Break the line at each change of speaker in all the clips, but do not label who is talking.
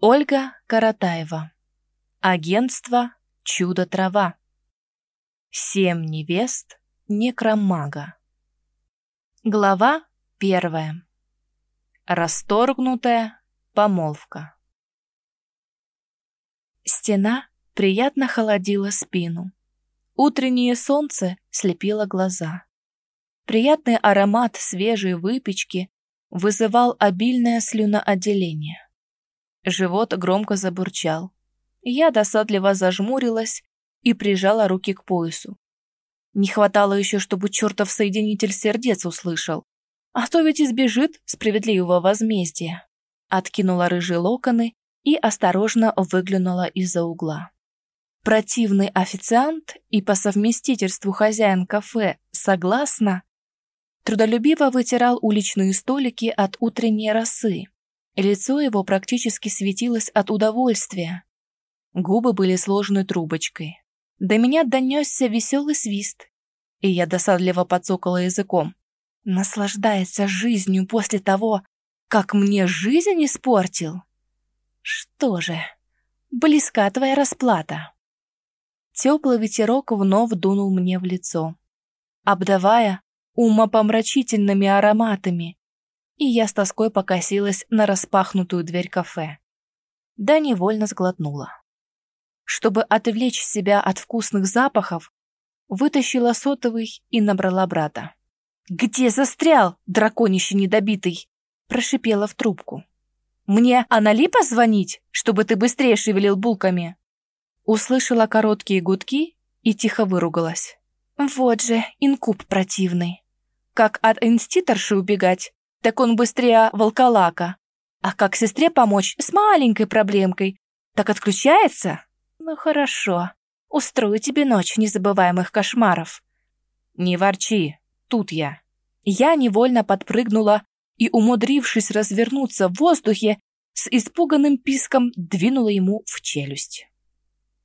Ольга Каратаева. Агентство «Чудо-трава». Семь невест некромага. Глава первая. Расторгнутая помолвка. Стена приятно холодила спину. Утреннее солнце слепило глаза. Приятный аромат свежей выпечки вызывал обильное слюноотделение. Живот громко забурчал. Я досадливо зажмурилась и прижала руки к поясу. Не хватало еще, чтобы чертов соединитель сердец услышал. А то ведь избежит справедливого возмездия. Откинула рыжие локоны и осторожно выглянула из-за угла. Противный официант и по совместительству хозяин кафе согласно трудолюбиво вытирал уличные столики от утренней росы, Лицо его практически светилось от удовольствия. Губы были сложены трубочкой. До меня донесся веселый свист, и я досадливо подсокала языком. Наслаждается жизнью после того, как мне жизнь испортил? Что же, близка твоя расплата. Теплый ветерок вновь дунул мне в лицо, обдавая умопомрачительными ароматами, и я с тоской покосилась на распахнутую дверь кафе. Да невольно сглотнула. Чтобы отвлечь себя от вкусных запахов, вытащила сотовый и набрала брата. «Где застрял, драконище недобитый?» прошипела в трубку. «Мне Анали позвонить, чтобы ты быстрее шевелил булками?» Услышала короткие гудки и тихо выругалась. «Вот же, инкуб противный. Как от инститорши убегать, так он быстрее волколака. А как сестре помочь с маленькой проблемкой? Так отключается? Ну хорошо, устрою тебе ночь незабываемых кошмаров. Не ворчи, тут я. Я невольно подпрыгнула и, умудрившись развернуться в воздухе, с испуганным писком двинула ему в челюсть.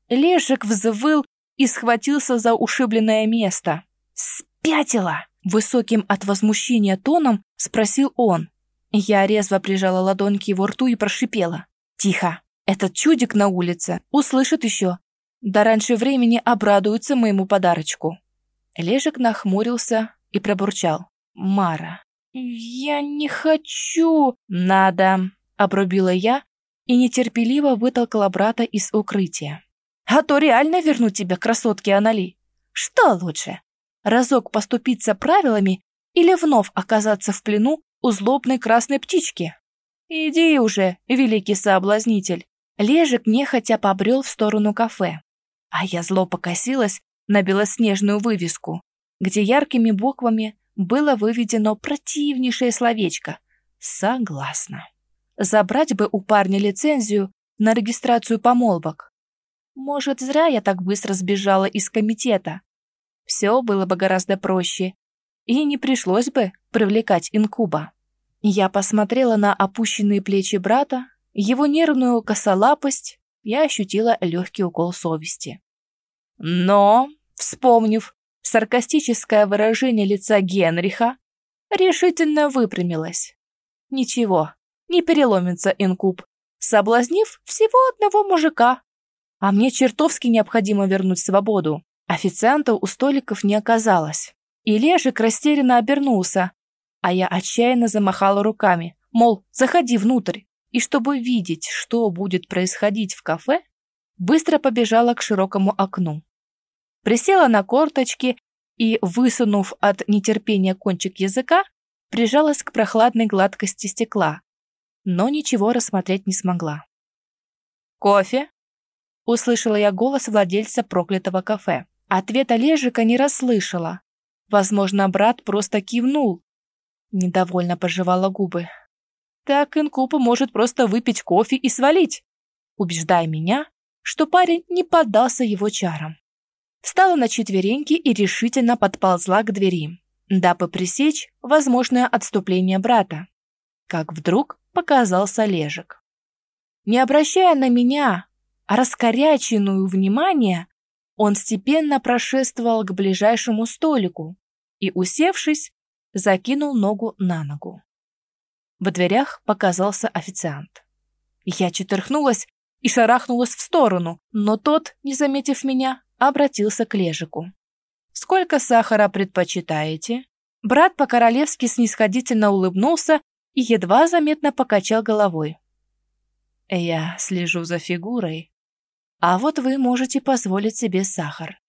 Лешек взвыл и схватился за ушибленное место. «Спятила!» Высоким от возмущения тоном спросил он. Я резво прижала ладонь к его рту и прошипела. «Тихо! Этот чудик на улице услышит еще. Да раньше времени обрадуется моему подарочку». Лежик нахмурился и пробурчал. «Мара, я не хочу...» «Надо!» — обрубила я и нетерпеливо вытолкала брата из укрытия. «А то реально верну тебя, красотки Анали. Что лучше, разок поступиться правилами или вновь оказаться в плену у злобной красной птички? Иди уже, великий соблазнитель. Лежик нехотя побрел в сторону кафе, а я зло покосилась на белоснежную вывеску, где яркими буквами было выведено противнейшее словечко «Согласна». Забрать бы у парня лицензию на регистрацию помолвок. Может, зря я так быстро сбежала из комитета все было бы гораздо проще, и не пришлось бы привлекать инкуба. Я посмотрела на опущенные плечи брата, его нервную косолапость, я ощутила легкий укол совести. Но, вспомнив саркастическое выражение лица Генриха, решительно выпрямилась. Ничего, не переломится инкуб, соблазнив всего одного мужика. А мне чертовски необходимо вернуть свободу. Официанта у столиков не оказалось. И Лешик растерянно обернулся, а я отчаянно замахала руками, мол, заходи внутрь. И чтобы видеть, что будет происходить в кафе, быстро побежала к широкому окну. Присела на корточки и, высунув от нетерпения кончик языка, прижалась к прохладной гладкости стекла, но ничего рассмотреть не смогла. «Кофе?» — услышала я голос владельца проклятого кафе. Ответ Олежика не расслышала. Возможно, брат просто кивнул. Недовольно пожевала губы. Так инкупа может просто выпить кофе и свалить, убеждая меня, что парень не поддался его чарам. Встала на четвереньки и решительно подползла к двери, дабы пресечь возможное отступление брата. Как вдруг показался Лежик. Не обращая на меня, раскоряченную внимание, он степенно прошествовал к ближайшему столику и, усевшись, закинул ногу на ногу. В дверях показался официант. Я четырхнулась и шарахнулась в сторону, но тот, не заметив меня, обратился к Лежику. «Сколько сахара предпочитаете?» Брат по-королевски снисходительно улыбнулся и едва заметно покачал головой. «Я слежу за фигурой, а вот вы можете позволить себе сахар.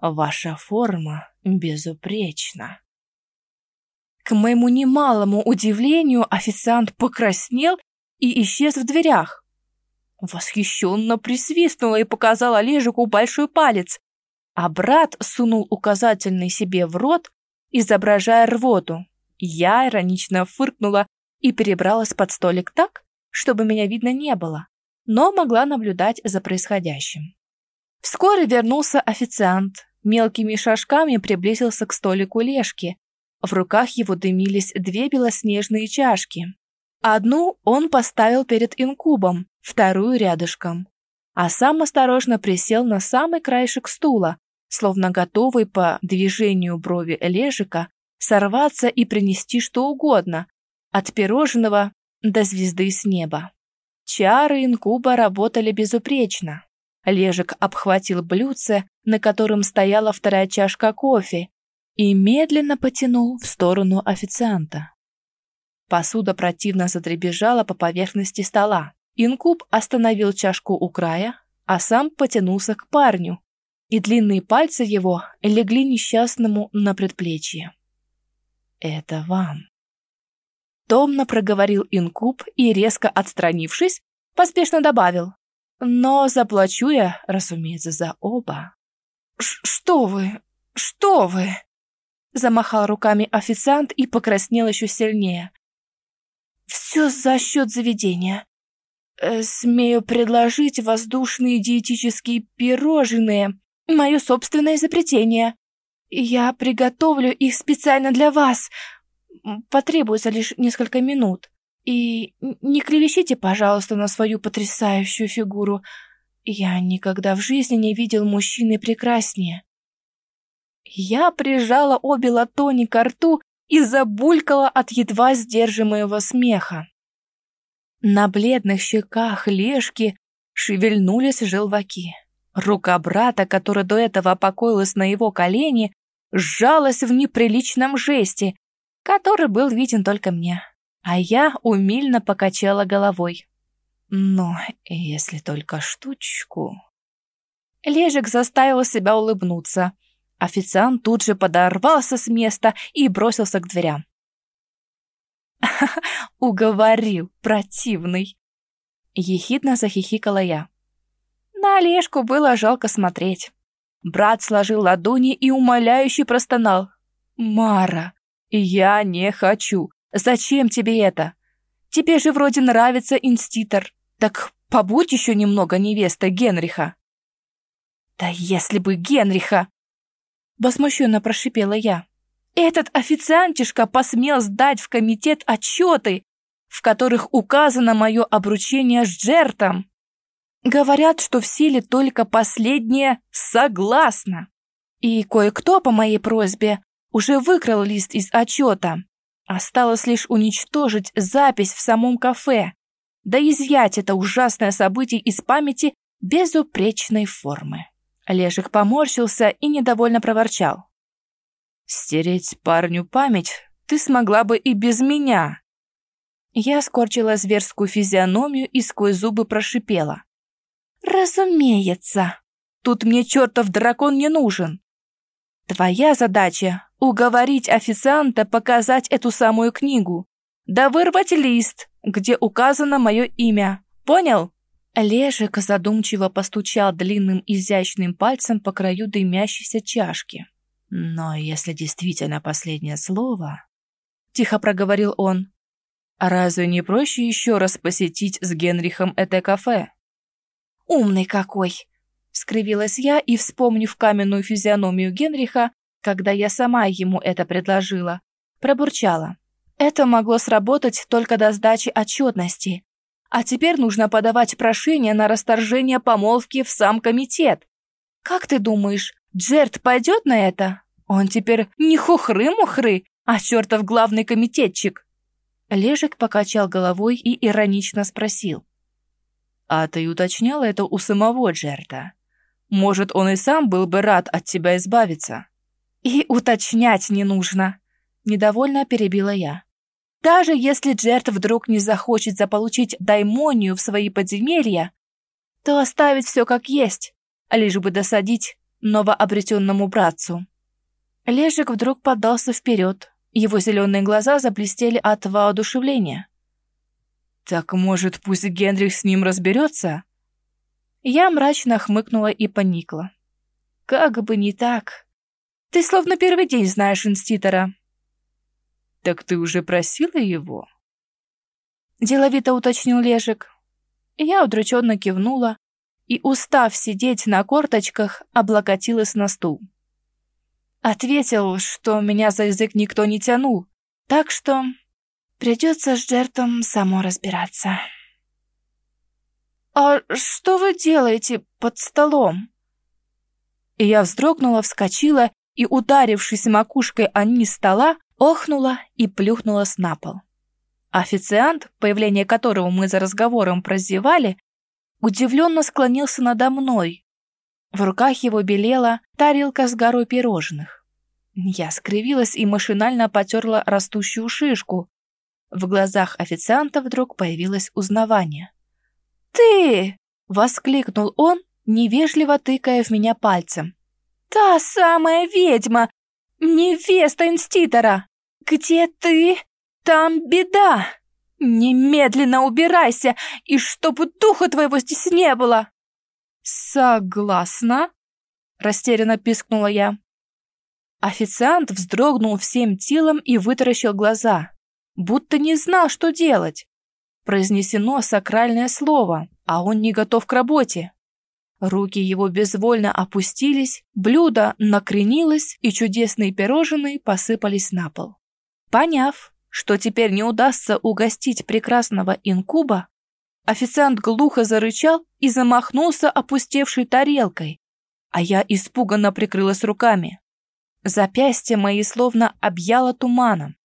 Ваша форма безупречна». К моему немалому удивлению официант покраснел и исчез в дверях. Восхищенно присвистнула и показала Олежику большой палец, а брат сунул указательный себе в рот, изображая рвоту. Я иронично фыркнула и перебралась под столик так, чтобы меня видно не было, но могла наблюдать за происходящим. Вскоре вернулся официант, мелкими шажками приблизился к столику Лешки. В руках его дымились две белоснежные чашки. Одну он поставил перед инкубом, вторую рядышком. А сам осторожно присел на самый краешек стула, словно готовый по движению брови Лежика сорваться и принести что угодно, от пирожного до звезды с неба. Чары инкуба работали безупречно. Лежик обхватил блюдце, на котором стояла вторая чашка кофе, и медленно потянул в сторону официанта. Посуда противно задребежала по поверхности стола. Инкуб остановил чашку у края, а сам потянулся к парню, и длинные пальцы его легли несчастному на предплечье. «Это вам». Томно проговорил инкуб и, резко отстранившись, поспешно добавил. «Но заплачу я, разумеется, за оба». «Что вы? Что вы?» Замахал руками официант и покраснел еще сильнее. «Все за счет заведения. Э, смею предложить воздушные диетические пирожные, мое собственное изобретение. Я приготовлю их специально для вас. Потребуется лишь несколько минут. И не клевещите, пожалуйста, на свою потрясающую фигуру. Я никогда в жизни не видел мужчины прекраснее. Я прижала обе ладони к рту и забулькала от едва сдерживаемого смеха. На бледных щеках Лешки шевельнулись желваки. Рука брата, которая до этого покоилась на его колени, сжалась в неприличном жесте, который был виден только мне, а я умильно покачала головой. Но если только штучку... Лежик заставил себя улыбнуться. Официант тут же подорвался с места и бросился к дверям. «Уговорил, противный!» Ехидно захихикала я. На Олежку было жалко смотреть. Брат сложил ладони и умоляюще простонал. «Мара, я не хочу. Зачем тебе это? Тебе же вроде нравится инститор. Так побудь еще немного невеста Генриха». «Да если бы Генриха!» Возмущенно прошипела я. «Этот официантишка посмел сдать в комитет отчеты, в которых указано мое обручение с Джертом. Говорят, что в силе только последнее «согласно». И кое-кто по моей просьбе уже выкрал лист из отчета. Осталось лишь уничтожить запись в самом кафе, да изъять это ужасное событие из памяти безупречной формы. Лежик поморщился и недовольно проворчал. «Стереть парню память ты смогла бы и без меня». Я скорчила зверскую физиономию и сквозь зубы прошипела. «Разумеется. Тут мне чертов дракон не нужен. Твоя задача — уговорить официанта показать эту самую книгу, да вырвать лист, где указано мое имя. Понял?» Лежик задумчиво постучал длинным изящным пальцем по краю дымящейся чашки. «Но если действительно последнее слово...» — тихо проговорил он. «Разве не проще еще раз посетить с Генрихом это кафе?» «Умный какой!» — скривилась я и, вспомнив каменную физиономию Генриха, когда я сама ему это предложила, пробурчала. Это могло сработать только до сдачи отчетности. А теперь нужно подавать прошение на расторжение помолвки в сам комитет. Как ты думаешь, Джерт пойдет на это? Он теперь не хухры-мухры, а чертов главный комитетчик. Лежик покачал головой и иронично спросил. А ты уточняла это у самого Джерта? Может, он и сам был бы рад от тебя избавиться? И уточнять не нужно. Недовольно перебила я. Даже если Джерт вдруг не захочет заполучить даймонию в свои подземелья, то оставить все как есть, лишь бы досадить новообретенному братцу. Лежик вдруг подался вперед. Его зеленые глаза заблестели от воодушевления. «Так, может, пусть Генрих с ним разберется?» Я мрачно хмыкнула и поникла. «Как бы не так. Ты словно первый день знаешь инститора». «Так ты уже просила его?» Деловито уточнил Лежик. Я удрученно кивнула и, устав сидеть на корточках, облокотилась на стул. Ответил, что меня за язык никто не тянул, так что придется с жертвом само разбираться. «А что вы делаете под столом?» И я вздрогнула, вскочила и, ударившись макушкой о низ стола, охнула и плюхнулась на пол. Официант, появление которого мы за разговором прозевали, удивленно склонился надо мной, в руках его белела тарелка с горой пирожных. Я скривилась и машинально потерла растущую шишку. В глазах официанта вдруг появилось узнавание. «Ты!» — воскликнул он, невежливо тыкая в меня пальцем. «Та самая ведьма! Невеста инститора! Где ты? Там беда! Немедленно убирайся, и чтобы духа твоего здесь не было!» «Согласна», — растерянно пискнула я. Официант вздрогнул всем телом и вытаращил глаза, будто не знал, что делать. Произнесено сакральное слово, а он не готов к работе. Руки его безвольно опустились, блюдо накренилось, и чудесные пирожные посыпались на пол. Поняв, что теперь не удастся угостить прекрасного инкуба, Официант глухо зарычал и замахнулся опустевшей тарелкой, а я испуганно прикрылась руками. Запястья мои словно объяло туманом.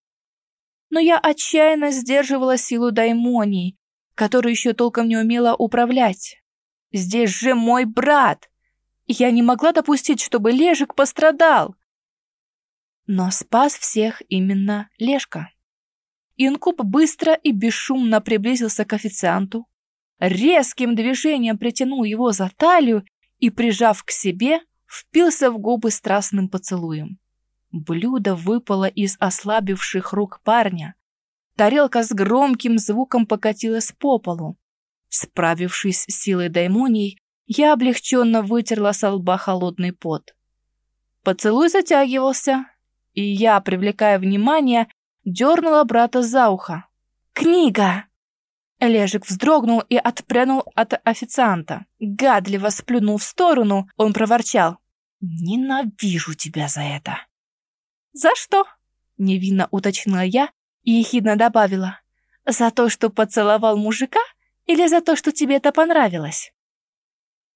Но я отчаянно сдерживала силу даймонии, которую еще толком не умела управлять. Здесь же мой брат! Я не могла допустить, чтобы Лежик пострадал. Но спас всех именно Лешка. Инкуб быстро и бесшумно приблизился к официанту, резким движением притянул его за талию и, прижав к себе, впился в губы страстным поцелуем. Блюдо выпало из ослабивших рук парня. Тарелка с громким звуком покатилась по полу. Справившись с силой даймоний, я облегченно вытерла со лба холодный пот. Поцелуй затягивался, и я, привлекая внимание, дернула брата за ухо. «Книга!» Лежик вздрогнул и отпрянул от официанта. Гадливо сплюнул в сторону, он проворчал. «Ненавижу тебя за это!» «За что?» — невинно уточнила я и ехидно добавила. «За то, что поцеловал мужика или за то, что тебе это понравилось?»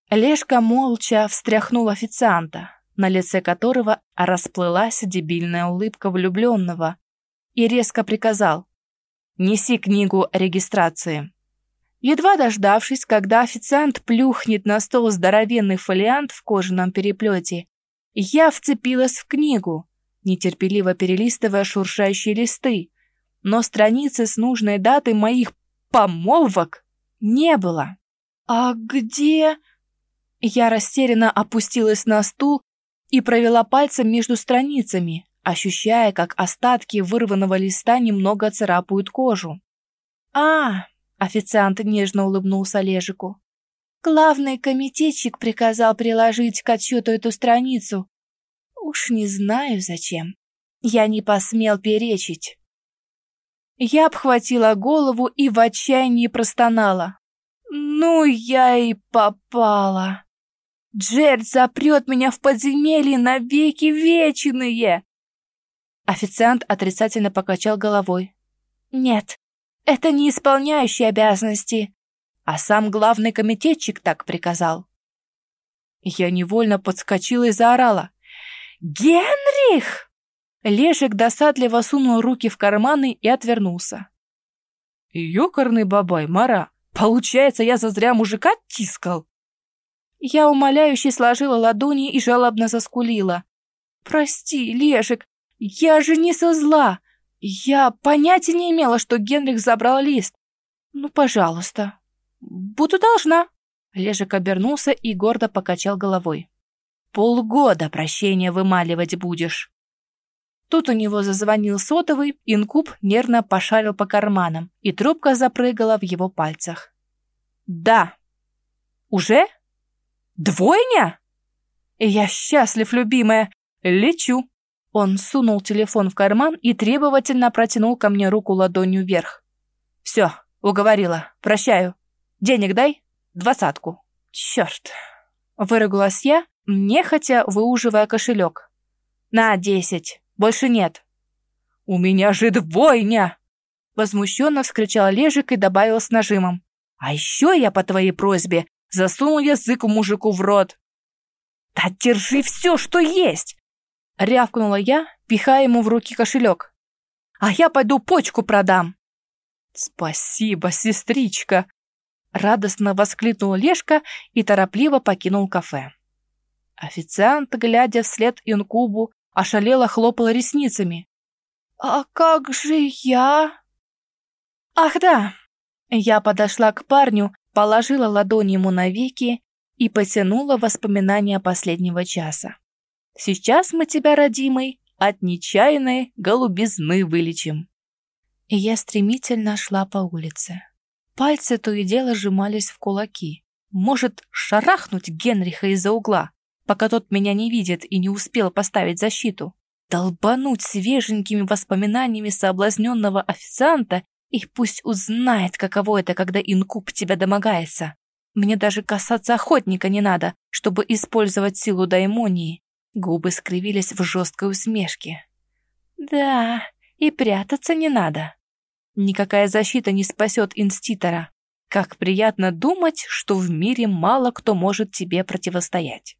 Лешка молча встряхнул официанта, на лице которого расплылась дебильная улыбка влюбленного, и резко приказал «Неси книгу регистрации». Едва дождавшись, когда официант плюхнет на стол здоровенный фолиант в кожаном переплете, я вцепилась в книгу, нетерпеливо перелистывая шуршающие листы, но страницы с нужной датой моих помолвок не было. «А где...» Я растерянно опустилась на стул и провела пальцем между страницами, ощущая, как остатки вырванного листа немного царапают кожу. «А!» — официант нежно улыбнулся Олежику. «Главный комитетчик приказал приложить к отчету эту страницу. Уж не знаю зачем. Я не посмел перечить». Я обхватила голову и в отчаянии простонала. «Ну, я и попала!» Джерд запрет меня в подземелье навеки вечные!» Официант отрицательно покачал головой. «Нет, это не исполняющий обязанности, а сам главный комитетчик так приказал». Я невольно подскочила и заорала. «Генрих!» Лешек досадливо сунул руки в карманы и отвернулся. «Ёкарный бабай, Мара, Получается, я зазря мужика тискал? Я умоляюще сложила ладони и жалобно заскулила. «Прости, Лешик, я же не со зла. Я понятия не имела, что Генрих забрал лист. Ну, пожалуйста. Буду должна». Лежик обернулся и гордо покачал головой. «Полгода прощения вымаливать будешь». Тут у него зазвонил сотовый, инкуб нервно пошарил по карманам, и трубка запрыгала в его пальцах. «Да». «Уже? Двойня?» «Я счастлив, любимая. Лечу». Он сунул телефон в карман и требовательно протянул ко мне руку ладонью вверх. «Все, уговорила. Прощаю. Денег дай. Двадцатку». «Черт!» — выругалась я, нехотя выуживая кошелек. «На, десять. Больше нет». «У меня же двойня!» Возмущенно вскричал Лежик и добавил с нажимом. «А еще я по твоей просьбе засунул язык мужику в рот». «Да держи все, что есть!» Рявкнула я, пихая ему в руки кошелек. «А я пойду почку продам». «Спасибо, сестричка!» Радостно воскликнул Лешка и торопливо покинул кафе. Официант, глядя вслед инкубу, ошалело хлопала ресницами. «А как же я?» «Ах да!» Я подошла к парню, положила ладонь ему на веки и потянула воспоминания последнего часа. «Сейчас мы тебя, родимый, от нечаянной голубизны вылечим». И я стремительно шла по улице. Пальцы то и дело сжимались в кулаки. Может, шарахнуть Генриха из-за угла? Пока тот меня не видит и не успел поставить защиту. Долбануть свеженькими воспоминаниями соблазненного официанта и пусть узнает, каково это, когда инкуб тебя домогается. Мне даже касаться охотника не надо, чтобы использовать силу даймонии. Губы скривились в жесткой усмешке. Да, и прятаться не надо. Никакая защита не спасет инститора. Как приятно думать, что в мире мало кто может тебе противостоять.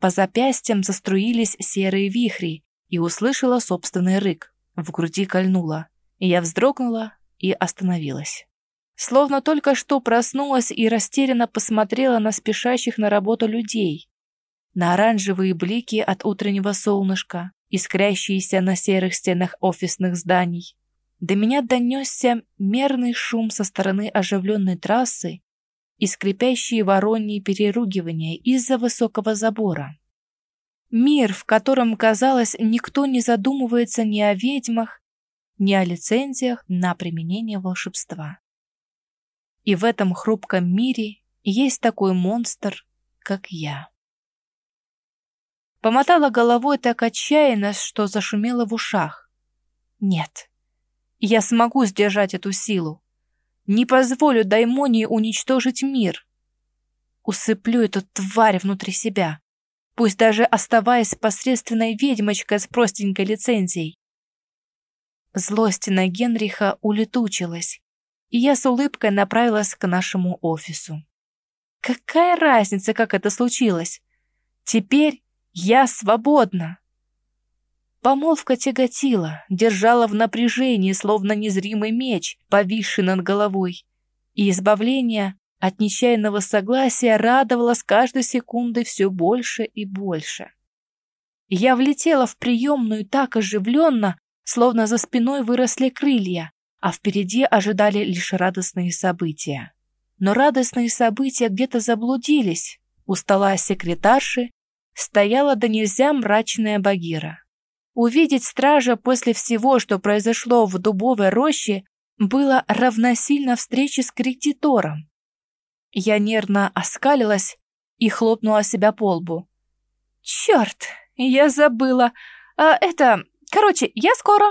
По запястьям заструились серые вихри, и услышала собственный рык. В груди кольнула. Я вздрогнула и остановилась. Словно только что проснулась и растерянно посмотрела на спешащих на работу людей. На оранжевые блики от утреннего солнышка, искрящиеся на серых стенах офисных зданий. До меня донесся мерный шум со стороны оживленной трассы и скрипящие вороньи переругивания из-за высокого забора. Мир, в котором, казалось, никто не задумывается ни о ведьмах, ни о лицензиях на применение волшебства. И в этом хрупком мире есть такой монстр, как я. Помотала головой так отчаянно, что зашумела в ушах. Нет, я смогу сдержать эту силу. Не позволю Даймонии уничтожить мир. Усыплю эту тварь внутри себя, пусть даже оставаясь посредственной ведьмочкой с простенькой лицензией. Злость на Генриха улетучилась, и я с улыбкой направилась к нашему офису. Какая разница, как это случилось? Теперь я свободна. Помолвка тяготила, держала в напряжении, словно незримый меч, повисший над головой. И избавление от нечаянного согласия радовало с каждой секундой все больше и больше. Я влетела в приемную так оживленно, словно за спиной выросли крылья, а впереди ожидали лишь радостные события. Но радостные события где-то заблудились. У стола секретарши стояла до нельзя мрачная Багира. Увидеть стража после всего, что произошло в дубовой роще, было равносильно встрече с кредитором. Я нервно оскалилась и хлопнула себя по лбу. «Черт, я забыла. А это... Короче, я скоро!»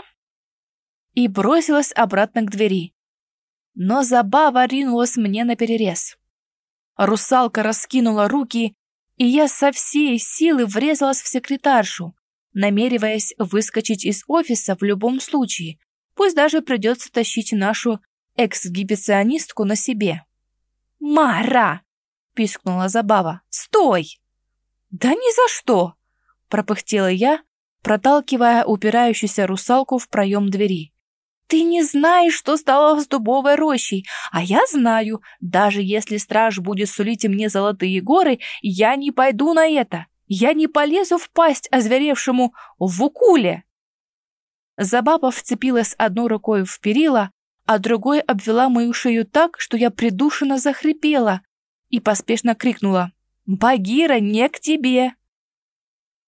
И бросилась обратно к двери. Но забава ринулась мне на перерез. Русалка раскинула руки, и я со всей силы врезалась в секретаршу, намереваясь выскочить из офиса в любом случае, пусть даже придется тащить нашу эксгибиционистку на себе. «Мара!» — пискнула Забава. «Стой!» «Да ни за что!» — пропыхтела я, проталкивая упирающуюся русалку в проем двери. Ты не знаешь, что стало с дубовой рощей, а я знаю, даже если страж будет сулить мне золотые горы, я не пойду на это. Я не полезу в пасть озверевшему Вукуле. Забаба вцепилась одной рукой в перила, а другой обвела мою шею так, что я придушенно захрипела и поспешно крикнула «Багира, не к тебе!»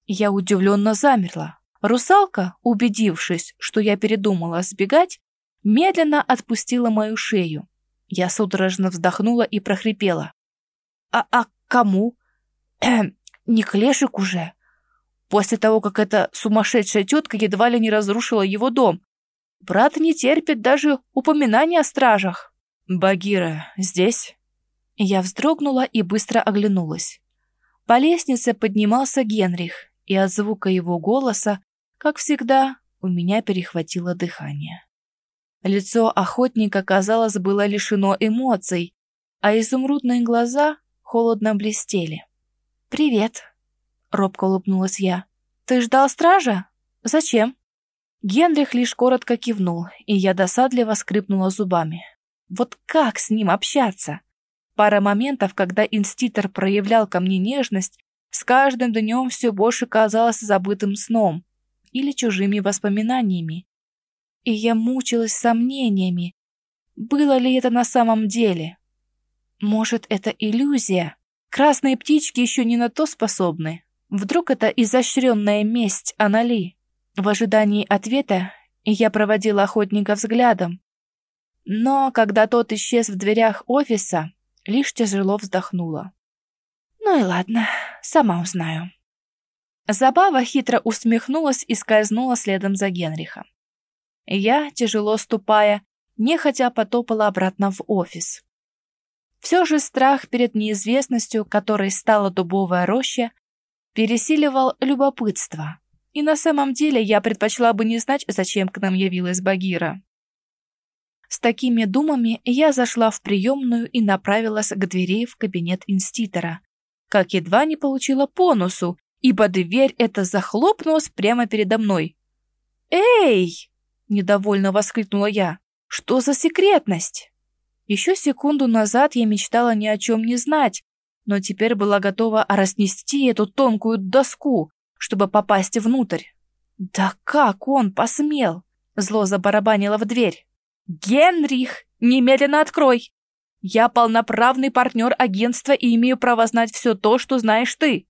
Я удивленно замерла. Русалка, убедившись, что я передумала сбегать, медленно отпустила мою шею. Я судорожно вздохнула и прохрипела. «А, а кому? Не клешек уже?» После того, как эта сумасшедшая тетка едва ли не разрушила его дом. Брат не терпит даже упоминания о стражах. «Багира здесь?» Я вздрогнула и быстро оглянулась. По лестнице поднимался Генрих, и от звука его голоса как всегда, у меня перехватило дыхание. Лицо охотника, казалось, было лишено эмоций, а изумрудные глаза холодно блестели. «Привет», — робко улыбнулась я. «Ты ждал стража? Зачем?» Генрих лишь коротко кивнул, и я досадливо скрипнула зубами. Вот как с ним общаться? Пара моментов, когда инститор проявлял ко мне нежность, с каждым днем все больше казалось забытым сном или чужими воспоминаниями. И я мучилась сомнениями, было ли это на самом деле. Может, это иллюзия? Красные птички еще не на то способны. Вдруг это изощренная месть Анали? В ожидании ответа я проводила охотника взглядом. Но когда тот исчез в дверях офиса, лишь тяжело вздохнула. Ну и ладно, сама узнаю. Забава хитро усмехнулась и скользнула следом за Генрихом. Я, тяжело ступая, нехотя потопала обратно в офис. Все же страх перед неизвестностью, которой стала дубовая роща, пересиливал любопытство. И на самом деле я предпочла бы не знать, зачем к нам явилась Багира. С такими думами я зашла в приемную и направилась к двери в кабинет инститора, как едва не получила по носу ибо дверь эта захлопнулась прямо передо мной. «Эй!» — недовольно воскликнула я. «Что за секретность?» Еще секунду назад я мечтала ни о чем не знать, но теперь была готова разнести эту тонкую доску, чтобы попасть внутрь. «Да как он посмел?» — зло забарабанило в дверь. «Генрих, немедленно открой! Я полноправный партнер агентства и имею право знать все то, что знаешь ты!»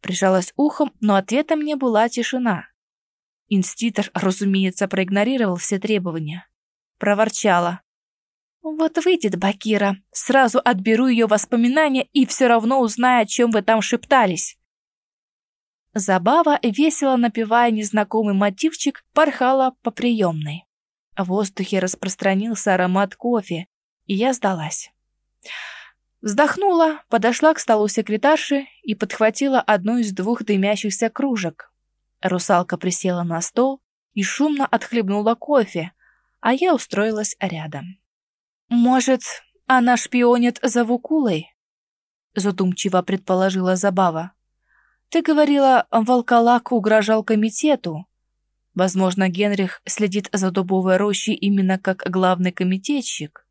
Прижалась ухом, но ответом мне была тишина. Инститор, разумеется, проигнорировал все требования. Проворчала. «Вот выйдет Бакира, сразу отберу ее воспоминания и все равно узнаю, о чем вы там шептались». Забава, весело напевая незнакомый мотивчик, порхала по приемной. В воздухе распространился аромат кофе, и я сдалась. Вздохнула, подошла к столу секретарши и подхватила одну из двух дымящихся кружек. Русалка присела на стол и шумно отхлебнула кофе, а я устроилась рядом. «Может, она шпионит за Вукулой?» задумчиво предположила Забава. «Ты говорила, волколак угрожал комитету. Возможно, Генрих следит за дубовой рощей именно как главный комитетчик».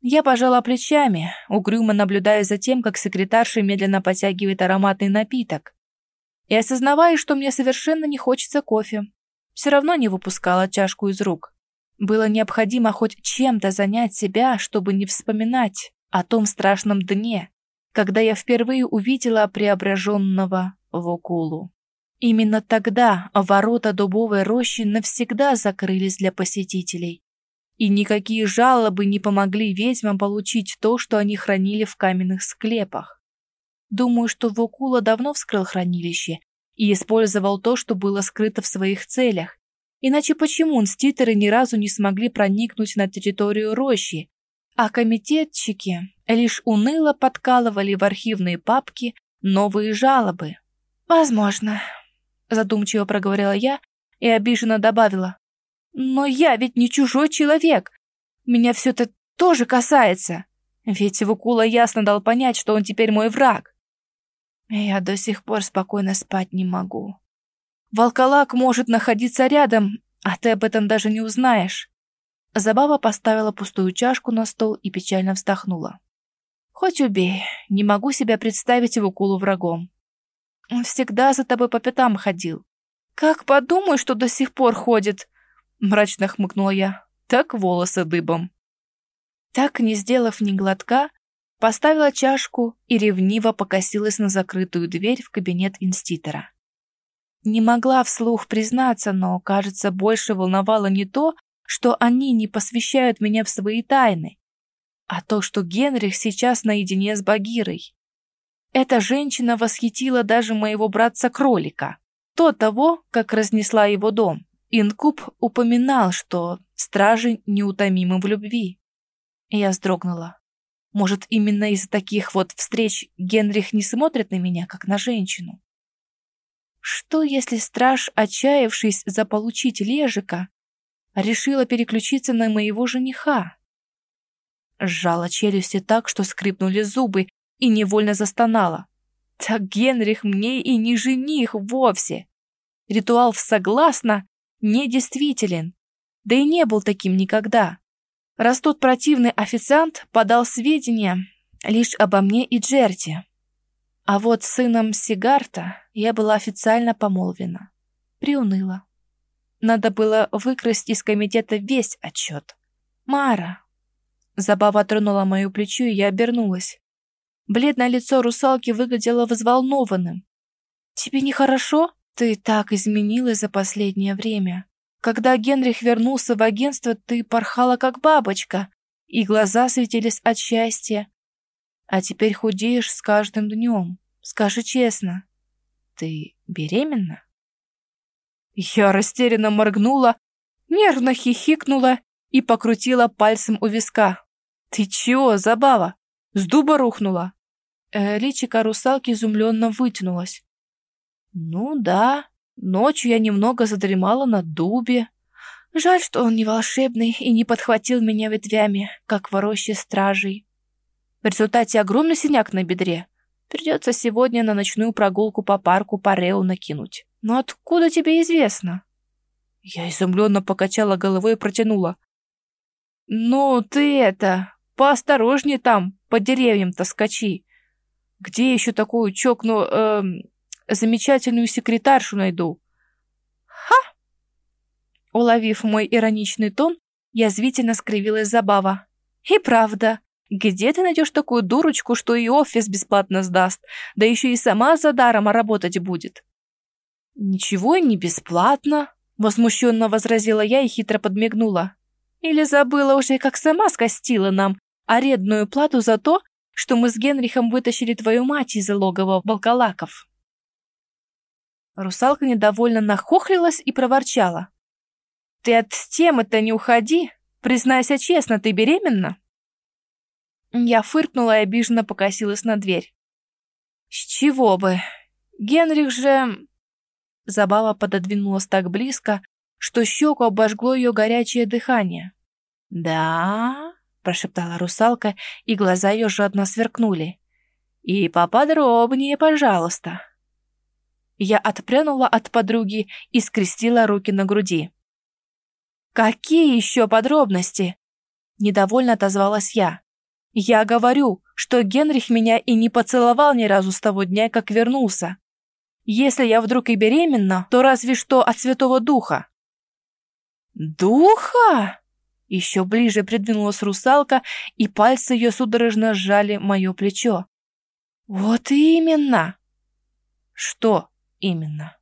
Я пожала плечами, угрюмо наблюдая за тем, как секретарша медленно потягивает ароматный напиток. И осознавая, что мне совершенно не хочется кофе, все равно не выпускала чашку из рук. Было необходимо хоть чем-то занять себя, чтобы не вспоминать о том страшном дне, когда я впервые увидела преображенного Вокулу. Именно тогда ворота дубовой рощи навсегда закрылись для посетителей, и никакие жалобы не помогли ведьмам получить то, что они хранили в каменных склепах. Думаю, что Вокула давно вскрыл хранилище и использовал то, что было скрыто в своих целях. Иначе почему инститоры ни разу не смогли проникнуть на территорию рощи, а комитетчики лишь уныло подкалывали в архивные папки новые жалобы? «Возможно», — задумчиво проговорила я и обиженно добавила. Но я ведь не чужой человек. Меня все это тоже касается. Ведь Вукула ясно дал понять, что он теперь мой враг. Я до сих пор спокойно спать не могу. Волколак может находиться рядом, а ты об этом даже не узнаешь. Забава поставила пустую чашку на стол и печально вздохнула. Хоть убей, не могу себя представить его кулу врагом. Он всегда за тобой по пятам ходил. Как подумаю, что до сих пор ходит, мрачно хмыкнула я. Так волосы дыбом. Так, не сделав ни глотка, поставила чашку и ревниво покосилась на закрытую дверь в кабинет инститора. Не могла вслух признаться, но, кажется, больше волновало не то, что они не посвящают меня в свои тайны, а то, что Генрих сейчас наедине с Багирой. Эта женщина восхитила даже моего братца-кролика, до того, как разнесла его дом. Инкуб упоминал, что стражи неутомимы в любви. Я вздрогнула. Может, именно из-за таких вот встреч Генрих не смотрит на меня, как на женщину? Что, если страж, отчаявшись заполучить Лежика, решила переключиться на моего жениха? Сжала челюсти так, что скрипнули зубы, и невольно застонала. Так Генрих мне и не жених вовсе. Ритуал в согласно недействителен, да и не был таким никогда. Раз тот противный официант подал сведения лишь обо мне и Джерти. А вот сыном Сигарта я была официально помолвлена. Приуныла. Надо было выкрасть из комитета весь отчет. «Мара!» Забава тронула мою плечо, и я обернулась. Бледное лицо русалки выглядело взволнованным. «Тебе нехорошо? Ты так изменилась за последнее время. Когда Генрих вернулся в агентство, ты порхала как бабочка, и глаза светились от счастья. А теперь худеешь с каждым днем. Скажи честно, ты беременна?» Я растерянно моргнула, нервно хихикнула и покрутила пальцем у виска. «Ты чего, забава? С дуба рухнула?» э, Личико русалки изумленно вытянулось. «Ну да, ночью я немного задремала на дубе. Жаль, что он не волшебный и не подхватил меня ветвями, как в роще стражей. В результате огромный синяк на бедре. Придется сегодня на ночную прогулку по парку Парео накинуть. Но откуда тебе известно?» Я изумленно покачала головой и протянула. «Ну, ты это, поосторожнее там, по деревьям-то скачи. Где еще такую чокну, э, замечательную секретаршу найду?» «Ха!» Уловив мой ироничный тон, язвительно скривилась забава. «И правда, где ты найдешь такую дурочку, что и офис бесплатно сдаст, да еще и сама за даром работать будет?» «Ничего не бесплатно», — возмущенно возразила я и хитро подмигнула. «Или забыла уже, как сама скостила нам арендную плату за то, что мы с Генрихом вытащили твою мать из логова волколаков?» Русалка недовольно нахохлилась и проворчала. «Ты от темы-то не уходи. Признайся честно, ты беременна?» Я фыркнула и обиженно покосилась на дверь. «С чего бы? Генрих же...» Забава пододвинулась так близко, что щеку обожгло ее горячее дыхание. «Да?» — прошептала русалка, и глаза ее жадно сверкнули. «И поподробнее, пожалуйста». Я отпрянула от подруги и скрестила руки на груди. «Какие еще подробности?» Недовольно отозвалась я. «Я говорю, что Генрих меня и не поцеловал ни разу с того дня, как вернулся. Если я вдруг и беременна, то разве что от Святого Духа». «Духа?» Еще ближе придвинулась русалка, и пальцы ее судорожно сжали мое плечо. «Вот именно!» «Что именно?»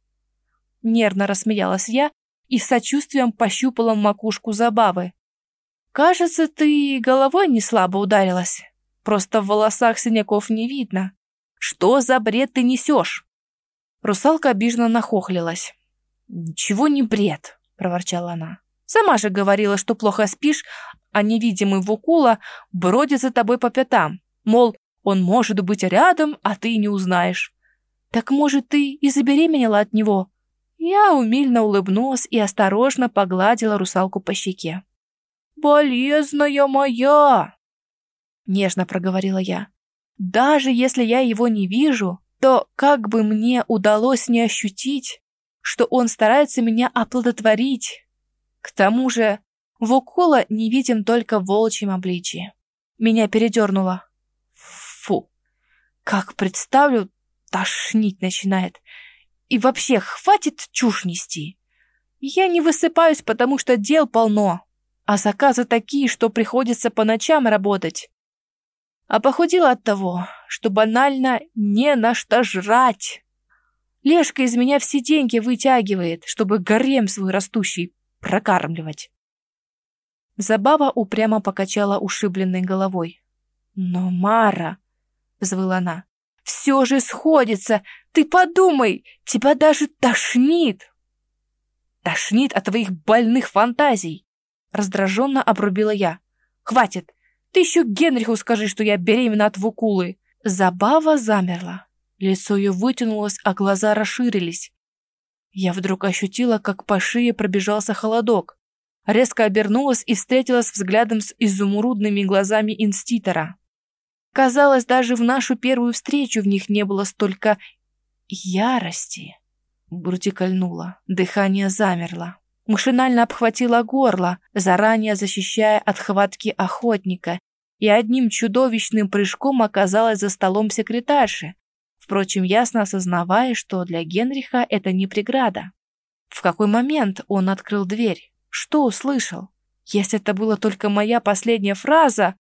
Нервно рассмеялась я и с сочувствием пощупала макушку забавы. «Кажется, ты головой не слабо ударилась. Просто в волосах синяков не видно. Что за бред ты несешь?» Русалка обиженно нахохлилась. «Ничего не бред», — проворчала она. «Сама же говорила, что плохо спишь, а невидимый Вукула бродит за тобой по пятам. Мол, он может быть рядом, а ты не узнаешь. Так, может, ты и забеременела от него?» Я умильно улыбнулась и осторожно погладила русалку по щеке. «Болезная моя!» Нежно проговорила я. «Даже если я его не вижу, то как бы мне удалось не ощутить, что он старается меня оплодотворить, К тому же Вукула не видим только в волчьем обличии. Меня передернуло. Фу, как представлю, тошнить начинает. И вообще, хватит чушь нести. Я не высыпаюсь, потому что дел полно, а заказы такие, что приходится по ночам работать. А похудела от того, что банально не на что жрать. Лешка из меня все деньги вытягивает, чтобы гарем свой растущий прокармливать. Забава упрямо покачала ушибленной головой. «Но, Мара!» — взвыла она. «Все же сходится! Ты подумай! Тебя даже тошнит!» «Тошнит от твоих больных фантазий!» Раздраженно обрубила я. «Хватит! Ты еще Генриху скажи, что я беременна от Вукулы!» Забава замерла. Лицо ее вытянулось, а глаза расширились. Я вдруг ощутила, как по шее пробежался холодок. Резко обернулась и встретилась взглядом с изумрудными глазами инститора. Казалось, даже в нашу первую встречу в них не было столько ярости. В груди кольнуло, дыхание замерло. Машинально обхватила горло, заранее защищая от хватки охотника, и одним чудовищным прыжком оказалась за столом секретарши, впрочем, ясно осознавая, что для Генриха это не преграда. В какой момент он открыл дверь? Что услышал? Если это была только моя последняя фраза...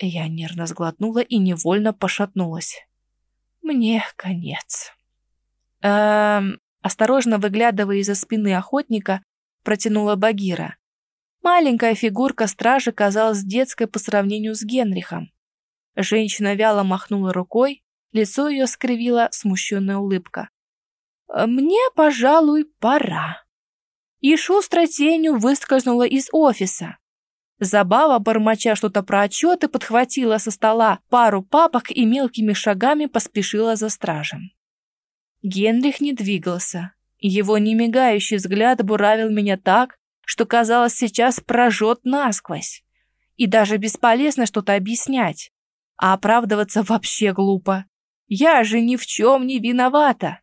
Я нервно сглотнула и невольно пошатнулась. Мне конец. Эм, осторожно выглядывая из-за спины охотника, протянула Багира. Маленькая фигурка стражи казалась детской по сравнению с Генрихом. Женщина вяло махнула рукой, лицо ее скривила смущенная улыбка. «Мне, пожалуй, пора». И шустро тенью выскользнула из офиса. Забава, бормоча что-то про отчеты, подхватила со стола пару папок и мелкими шагами поспешила за стражем. Генрих не двигался. Его немигающий взгляд буравил меня так, что, казалось, сейчас прожжет насквозь. И даже бесполезно что-то объяснять. А оправдываться вообще глупо. Я же ни в чем не виновата.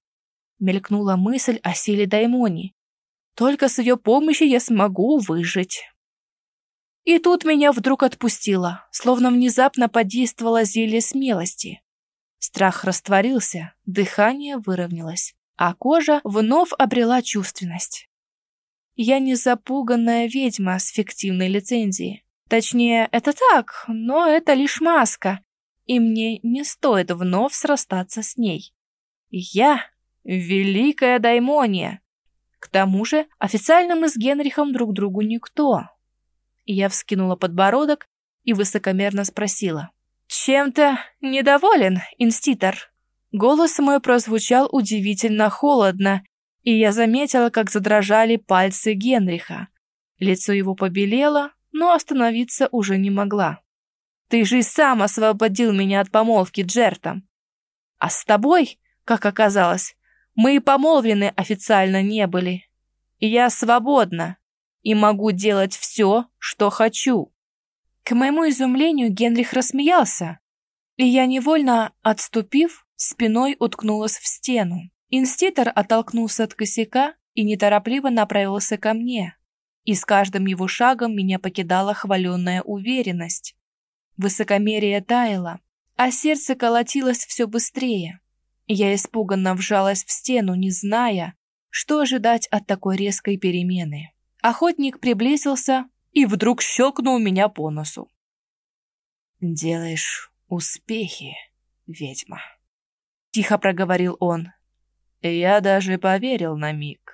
Мелькнула мысль о силе Даймони. Только с ее помощью я смогу выжить. И тут меня вдруг отпустило, словно внезапно подействовало зелье смелости. Страх растворился, дыхание выровнялось, а кожа вновь обрела чувственность. Я не запуганная ведьма с фиктивной лицензией. Точнее, это так, но это лишь маска, и мне не стоит вновь срастаться с ней. Я — великая даймония. К тому же официально мы с Генрихом друг другу никто. Я вскинула подбородок и высокомерно спросила. «Чем-то недоволен, инститор?» Голос мой прозвучал удивительно холодно, и я заметила, как задрожали пальцы Генриха. Лицо его побелело, но остановиться уже не могла. «Ты же и сам освободил меня от помолвки Джертом. А с тобой, как оказалось, мы и помолвлены официально не были. Я свободна и могу делать все, что хочу». К моему изумлению Генрих рассмеялся, и я, невольно отступив, спиной уткнулась в стену. Инститор оттолкнулся от косяка и неторопливо направился ко мне. И с каждым его шагом меня покидала хваленная уверенность. Высокомерие таяло, а сердце колотилось все быстрее. Я испуганно вжалась в стену, не зная, что ожидать от такой резкой перемены. Охотник приблизился и вдруг щелкнул меня по носу. «Делаешь успехи, ведьма», — тихо проговорил он. «Я даже поверил на миг».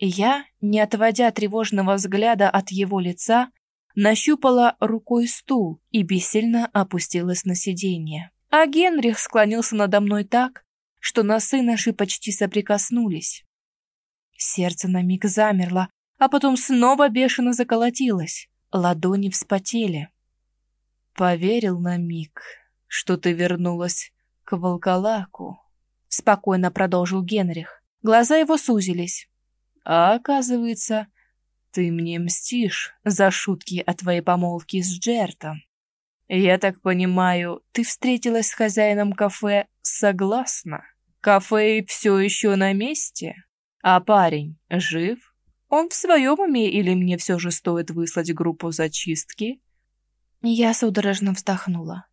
Я, не отводя тревожного взгляда от его лица, нащупала рукой стул и бессильно опустилась на сиденье. А Генрих склонился надо мной так, что носы наши почти соприкоснулись. Сердце на миг замерло, а потом снова бешено заколотилось. Ладони вспотели. Поверил на миг, что ты вернулась к волколаку. Спокойно продолжил Генрих. Глаза его сузились. А оказывается, ты мне мстишь за шутки о твоей помолвке с Джертом. Я так понимаю, ты встретилась с хозяином кафе согласно? Кафе все еще на месте? А парень жив? Он в своем уме или мне все же стоит выслать группу зачистки?» Я судорожно вздохнула.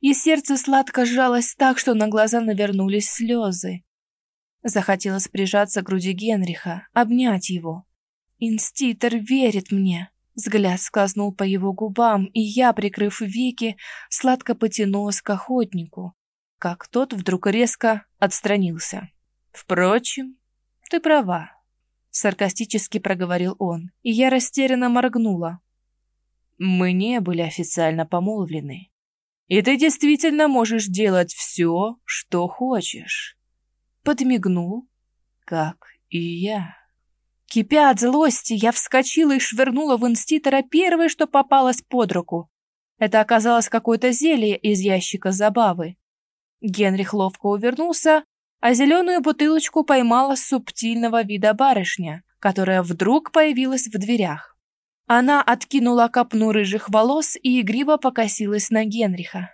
И сердце сладко сжалось так, что на глаза навернулись слезы. Захотелось прижаться к груди Генриха, обнять его. Инститер верит мне. Взгляд скользнул по его губам, и я, прикрыв веки, сладко потянулась к охотнику, как тот вдруг резко отстранился. «Впрочем, ты права», — саркастически проговорил он, и я растерянно моргнула. «Мы не были официально помолвлены, и ты действительно можешь делать все, что хочешь». Подмигнул, как и я. Кипя от злости, я вскочила и швырнула в инститора первое, что попалось под руку. Это оказалось какое-то зелье из ящика забавы. Генрих ловко увернулся, а зеленую бутылочку поймала субтильного вида барышня, которая вдруг появилась в дверях. Она откинула копну рыжих волос и игриво покосилась на Генриха.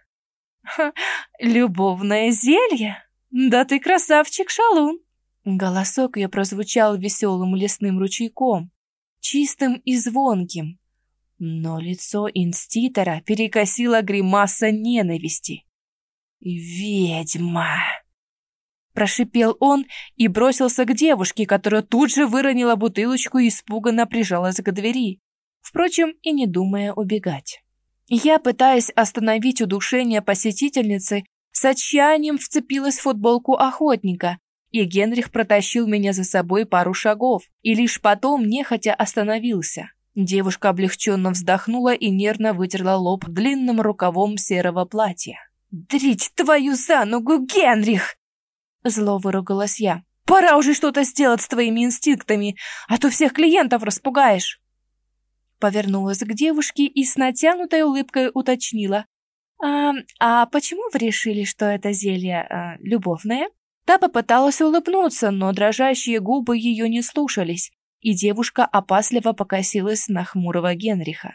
«Ха, любовное зелье? Да ты красавчик, шалун!» Голосок ее прозвучал веселым лесным ручейком, чистым и звонким. Но лицо инститора перекосило гримаса ненависти. «Ведьма!» Прошипел он и бросился к девушке, которая тут же выронила бутылочку и испуганно прижалась к двери, впрочем, и не думая убегать. Я, пытаясь остановить удушение посетительницы, с отчаянием вцепилась в футболку охотника, и Генрих протащил меня за собой пару шагов, и лишь потом нехотя остановился. Девушка облегченно вздохнула и нервно вытерла лоб длинным рукавом серого платья. «Дрить твою за ногу, Генрих!» Зло выругалась я. «Пора уже что-то сделать с твоими инстинктами, а то всех клиентов распугаешь!» Повернулась к девушке и с натянутой улыбкой уточнила. «А, а почему вы решили, что это зелье а, любовное?» Та попыталась улыбнуться, но дрожащие губы ее не слушались, и девушка опасливо покосилась на хмурого Генриха.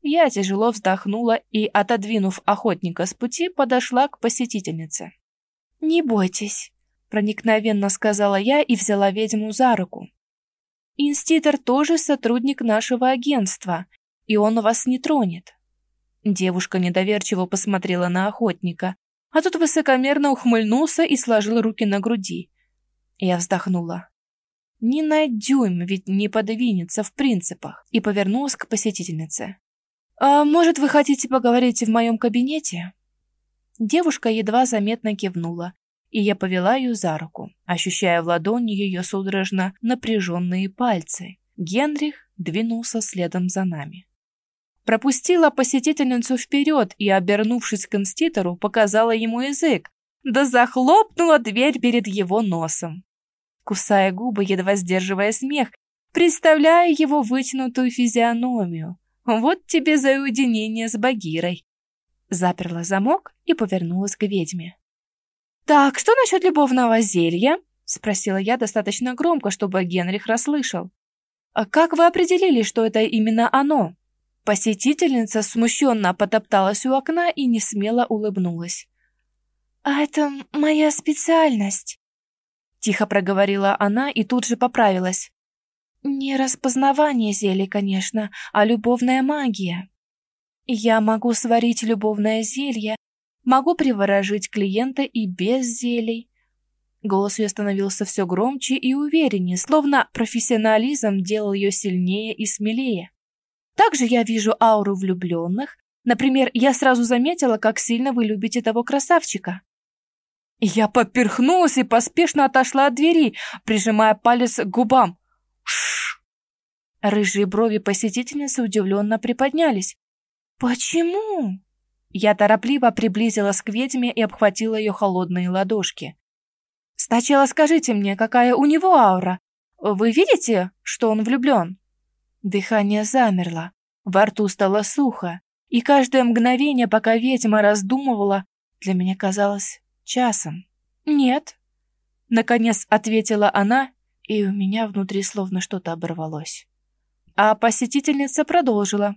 Я тяжело вздохнула и, отодвинув охотника с пути, подошла к посетительнице. «Не бойтесь», — проникновенно сказала я и взяла ведьму за руку. «Инститор тоже сотрудник нашего агентства, и он вас не тронет». Девушка недоверчиво посмотрела на охотника, а тот высокомерно ухмыльнулся и сложил руки на груди. Я вздохнула. Ни на дюйм ведь не подвинется в принципах, и повернулась к посетительнице. «А может, вы хотите поговорить в моем кабинете?» Девушка едва заметно кивнула, и я повела ее за руку, ощущая в ладони ее судорожно напряженные пальцы. Генрих двинулся следом за нами пропустила посетительницу вперед и, обернувшись к инститору, показала ему язык, да захлопнула дверь перед его носом. Кусая губы, едва сдерживая смех, представляя его вытянутую физиономию. Вот тебе за уединение с Багирой. Заперла замок и повернулась к ведьме. «Так, что насчет любовного зелья?» — спросила я достаточно громко, чтобы Генрих расслышал. «А как вы определили, что это именно оно?» Посетительница смущенно потопталась у окна и не смело улыбнулась. «А это моя специальность», — тихо проговорила она и тут же поправилась. «Не распознавание зелий, конечно, а любовная магия. Я могу сварить любовное зелье, могу приворожить клиента и без зелий». Голос ее становился все громче и увереннее, словно профессионализм делал ее сильнее и смелее. Также я вижу ауру влюбленных. Например, я сразу заметила, как сильно вы любите того красавчика. Я поперхнулась и поспешно отошла от двери, прижимая палец к губам. Шш! Рыжие брови посетительницы удивленно приподнялись. «Почему?» Я торопливо приблизилась к ведьме и обхватила ее холодные ладошки. «Сначала скажите мне, какая у него аура? Вы видите, что он влюблен?» Дыхание замерло, во рту стало сухо, и каждое мгновение, пока ведьма раздумывала, для меня казалось часом. «Нет», — наконец ответила она, и у меня внутри словно что-то оборвалось. А посетительница продолжила.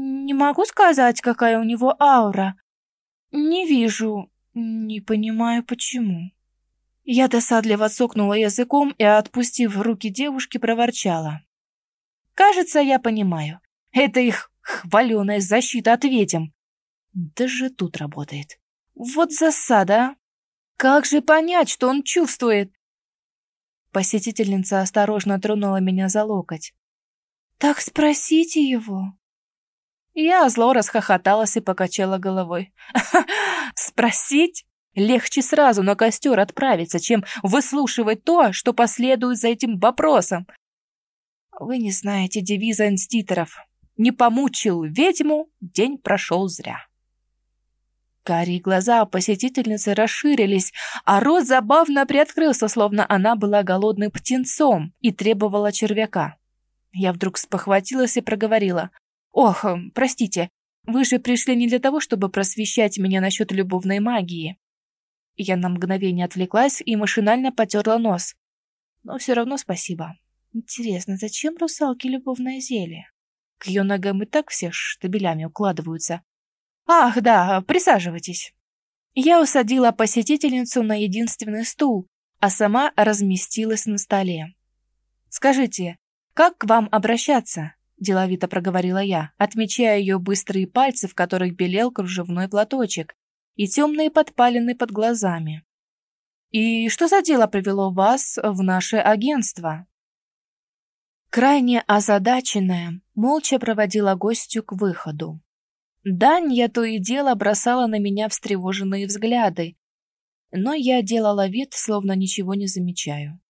«Не могу сказать, какая у него аура. Не вижу, не понимаю, почему». Я досадливо цокнула языком и, отпустив руки девушки, проворчала. Кажется, я понимаю. Это их хваленая защита от ведьм. Даже тут работает. Вот засада, а. Как же понять, что он чувствует? Посетительница осторожно тронула меня за локоть. «Так спросите его». Я зло расхохоталась и покачала головой. «Спросить? Легче сразу на костер отправиться, чем выслушивать то, что последует за этим вопросом. Вы не знаете девиза инститоров. Не помучил ведьму, день прошел зря». Карие глаза посетительницы расширились, а рот забавно приоткрылся, словно она была голодным птенцом и требовала червяка. Я вдруг спохватилась и проговорила. «Ох, простите, вы же пришли не для того, чтобы просвещать меня насчет любовной магии». Я на мгновение отвлеклась и машинально потерла нос. Но все равно спасибо. Интересно, зачем русалке любовное зелье? К ее ногам и так все штабелями укладываются. «Ах, да, присаживайтесь». Я усадила посетительницу на единственный стул, а сама разместилась на столе. «Скажите, как к вам обращаться?» – деловито проговорила я, отмечая ее быстрые пальцы, в которых белел кружевной платочек, и темные подпалины под глазами. «И что за дело привело вас в наше агентство?» Крайне озадаченная, молча проводила гостю к выходу. Данья то и дело бросала на меня встревоженные взгляды, но я делала вид, словно ничего не замечаю.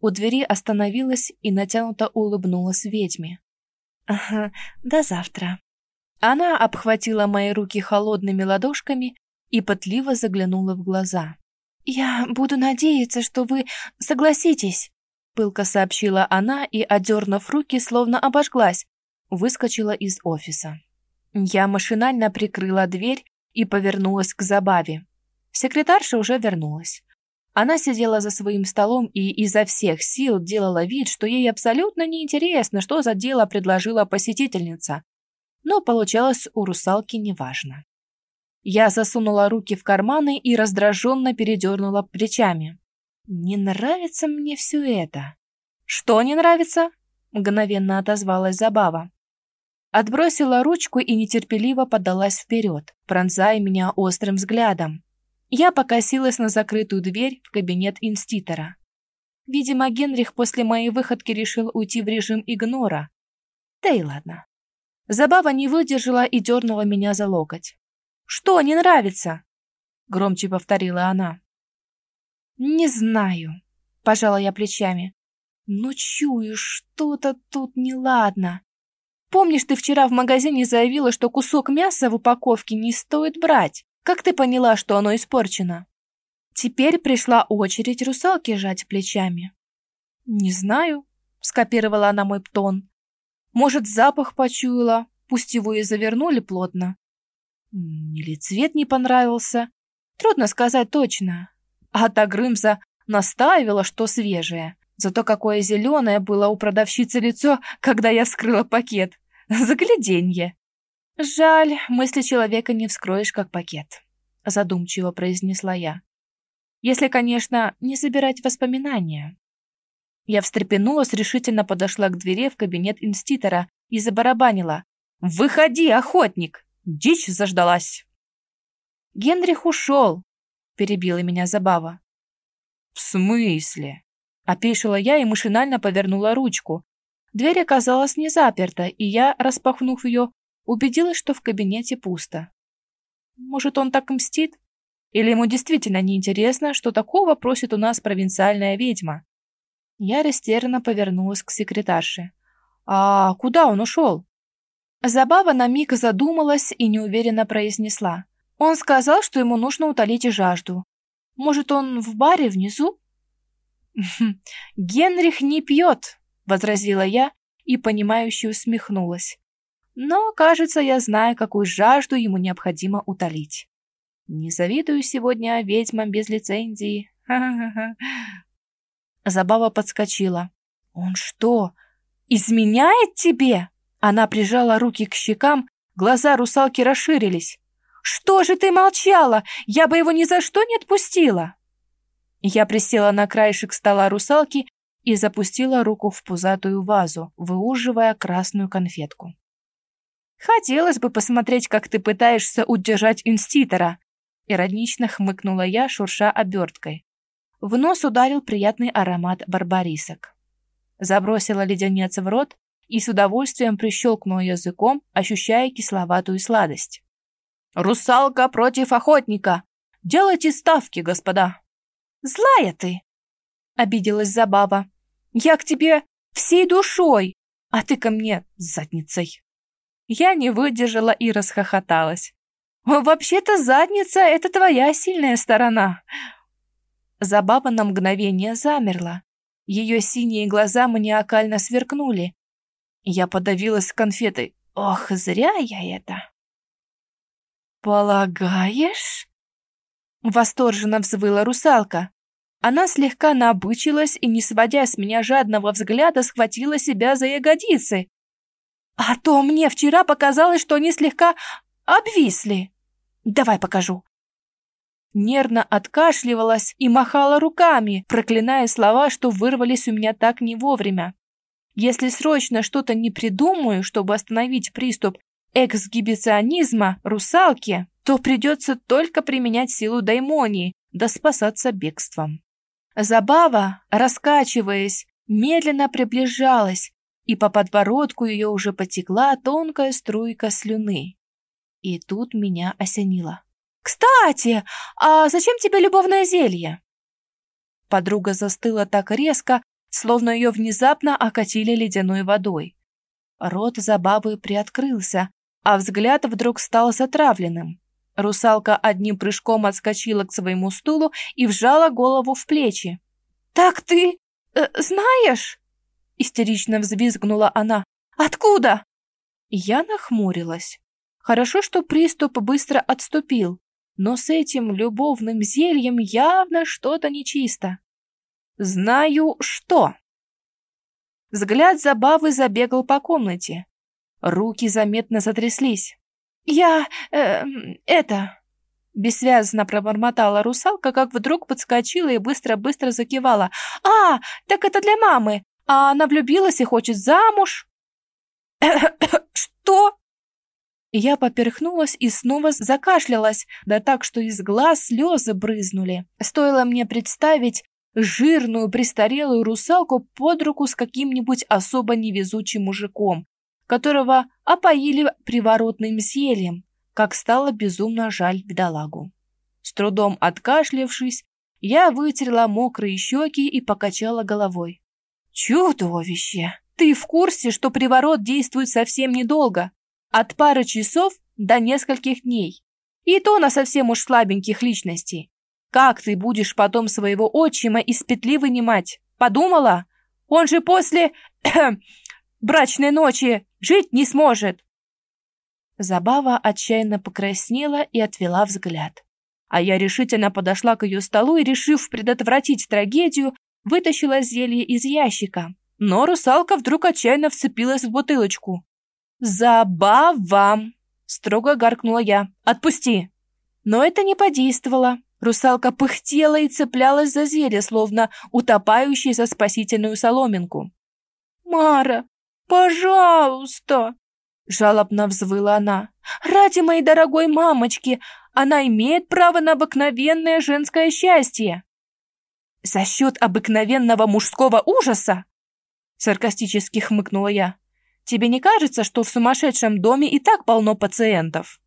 У двери остановилась и натянуто улыбнулась ведьме. «Ага, до завтра». Она обхватила мои руки холодными ладошками и пытливо заглянула в глаза. «Я буду надеяться, что вы согласитесь», — пылко сообщила она и, одернув руки, словно обожглась, выскочила из офиса. Я машинально прикрыла дверь и повернулась к забаве. Секретарша уже вернулась. Она сидела за своим столом и изо всех сил делала вид, что ей абсолютно неинтересно, что за дело предложила посетительница. Но получалось у русалки неважно. Я засунула руки в карманы и раздраженно передернула плечами. «Не нравится мне все это». «Что не нравится?» — мгновенно отозвалась Забава. Отбросила ручку и нетерпеливо подалась вперед, пронзая меня острым взглядом. Я покосилась на закрытую дверь в кабинет инститора. Видимо, Генрих после моей выходки решил уйти в режим игнора. Да и ладно. Забава не выдержала и дернула меня за локоть. «Что не нравится?» Громче повторила она. «Не знаю», — пожала я плечами. «Но чую, что-то тут неладно. Помнишь, ты вчера в магазине заявила, что кусок мяса в упаковке не стоит брать? Как ты поняла, что оно испорчено? Теперь пришла очередь русалки жать плечами. Не знаю, скопировала она мой тон. Может, запах почуяла, пусть его и завернули плотно. Или цвет не понравился. Трудно сказать точно. А та Грымза настаивала, что свежее. Зато какое зеленое было у продавщицы лицо, когда я вскрыла пакет. Загляденье. Жаль, мысли человека не вскроешь, как пакет, задумчиво произнесла я. Если, конечно, не забирать воспоминания. Я встрепенулась, решительно подошла к двери в кабинет инститора и забарабанила. «Выходи, охотник! Дичь заждалась!» «Генрих ушел!» — перебила меня забава. «В смысле?» — опешила я и машинально повернула ручку, Дверь оказалась не заперта, и я, распахнув ее, убедилась, что в кабинете пусто. Может, он так мстит? Или ему действительно неинтересно, что такого просит у нас провинциальная ведьма? Я растерянно повернулась к секретарше. «А куда он ушел?» Забава на миг задумалась и неуверенно произнесла. «Он сказал, что ему нужно утолить жажду. Может, он в баре внизу?» «Генрих не пьет», — возразила я и, понимающе усмехнулась. «Но, кажется, я знаю, какую жажду ему необходимо утолить. Не завидую сегодня ведьмам без лицензии. Ха-ха-ха». Забава подскочила. «Он что, изменяет тебе?» Она прижала руки к щекам, глаза русалки расширились. «Что же ты молчала? Я бы его ни за что не отпустила!» Я присела на краешек стола русалки и запустила руку в пузатую вазу, выуживая красную конфетку. «Хотелось бы посмотреть, как ты пытаешься удержать инститора», иронично хмыкнула я, шурша оберткой. В нос ударил приятный аромат барбарисок. Забросила леденец в рот и с удовольствием прищелкнула языком, ощущая кисловатую сладость. «Русалка против охотника! Делайте ставки, господа!» «Злая ты!» — обиделась Забава. «Я к тебе всей душой, а ты ко мне задницей!» Я не выдержала и расхохоталась. «Вообще-то задница — это твоя сильная сторона!» Забава на мгновение замерла. Ее синие глаза маниакально сверкнули. Я подавилась конфетой. Ох, зря я это. «Полагаешь?» Восторженно взвыла русалка. Она слегка набычилась и, не сводя с меня жадного взгляда, схватила себя за ягодицы. «А то мне вчера показалось, что они слегка обвисли. Давай покажу нервно откашливалась и махала руками, проклиная слова, что вырвались у меня так не вовремя. Если срочно что-то не придумаю, чтобы остановить приступ эксгибиционизма русалки, то придется только применять силу даймонии, да спасаться бегством. Забава, раскачиваясь, медленно приближалась, и по подбородку ее уже потекла тонкая струйка слюны. И тут меня осенило. «Кстати, а зачем тебе любовное зелье?» Подруга застыла так резко, словно ее внезапно окатили ледяной водой. Рот забавы приоткрылся, а взгляд вдруг стал затравленным. Русалка одним прыжком отскочила к своему стулу и вжала голову в плечи. «Так ты э, знаешь?» — истерично взвизгнула она. «Откуда?» Я нахмурилась. Хорошо, что приступ быстро отступил но с этим любовным зельем явно что-то нечисто. Знаю, что. Взгляд забавы забегал по комнате. Руки заметно затряслись. «Я... Э, это...» Бессвязно пробормотала русалка, как вдруг подскочила и быстро-быстро закивала. «А, так это для мамы! А она влюбилась и хочет замуж!» «Что?» Я поперхнулась и снова закашлялась, да так, что из глаз слезы брызнули. Стоило мне представить жирную престарелую русалку под руку с каким-нибудь особо невезучим мужиком, которого опоили приворотным зельем, как стало безумно жаль бедолагу. С трудом откашлявшись, я вытерла мокрые щеки и покачала головой. «Чудовище! Ты в курсе, что приворот действует совсем недолго? От пары часов до нескольких дней. И то на совсем уж слабеньких личностей. Как ты будешь потом своего отчима из петли вынимать? Подумала? Он же после брачной ночи жить не сможет. Забава отчаянно покраснела и отвела взгляд. А я решительно подошла к ее столу и, решив предотвратить трагедию, вытащила зелье из ящика. Но русалка вдруг отчаянно вцепилась в бутылочку. «Забава!» — строго гаркнула я. «Отпусти!» Но это не подействовало. Русалка пыхтела и цеплялась за зелье, словно утопающий за спасительную соломинку. «Мара, пожалуйста!» — жалобно взвыла она. «Ради моей дорогой мамочки, она имеет право на обыкновенное женское счастье!» «За счет обыкновенного мужского ужаса?» Саркастически хмыкнула я. Тебе не кажется, что в сумасшедшем доме и так полно пациентов?»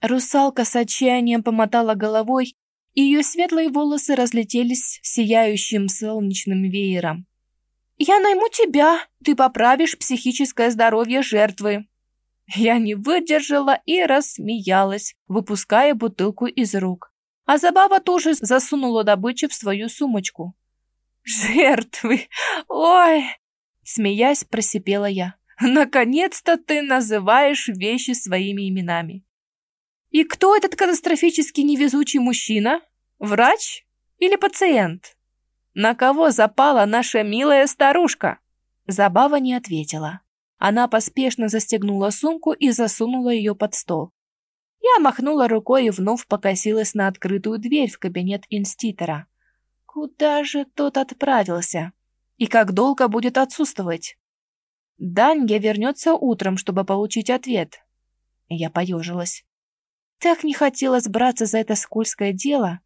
Русалка с отчаянием помотала головой, и ее светлые волосы разлетелись сияющим солнечным веером. «Я найму тебя, ты поправишь психическое здоровье жертвы». Я не выдержала и рассмеялась, выпуская бутылку из рук. А Забава тоже засунула добычу в свою сумочку. «Жертвы! Ой, Смеясь, просипела я. «Наконец-то ты называешь вещи своими именами». «И кто этот катастрофически невезучий мужчина? Врач или пациент? На кого запала наша милая старушка?» Забава не ответила. Она поспешно застегнула сумку и засунула ее под стол. Я махнула рукой и вновь покосилась на открытую дверь в кабинет инститора. Куда же тот отправился? И как долго будет отсутствовать? Данья вернется утром, чтобы получить ответ. Я поежилась. Так не хотелось браться за это скользкое дело.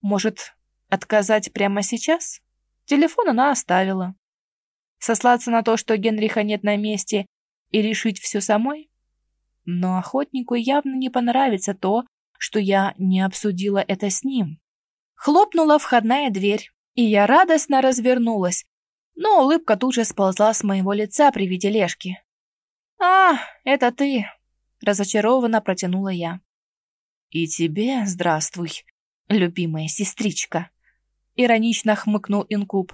Может, отказать прямо сейчас? Телефон она оставила. Сослаться на то, что Генриха нет на месте, и решить все самой? Но охотнику явно не понравится то, что я не обсудила это с ним. Хлопнула входная дверь, и я радостно развернулась, но улыбка тут же сползла с моего лица при виде Лешки. «А, это ты!» — разочарованно протянула я. «И тебе здравствуй, любимая сестричка!» — иронично хмыкнул Инкуб.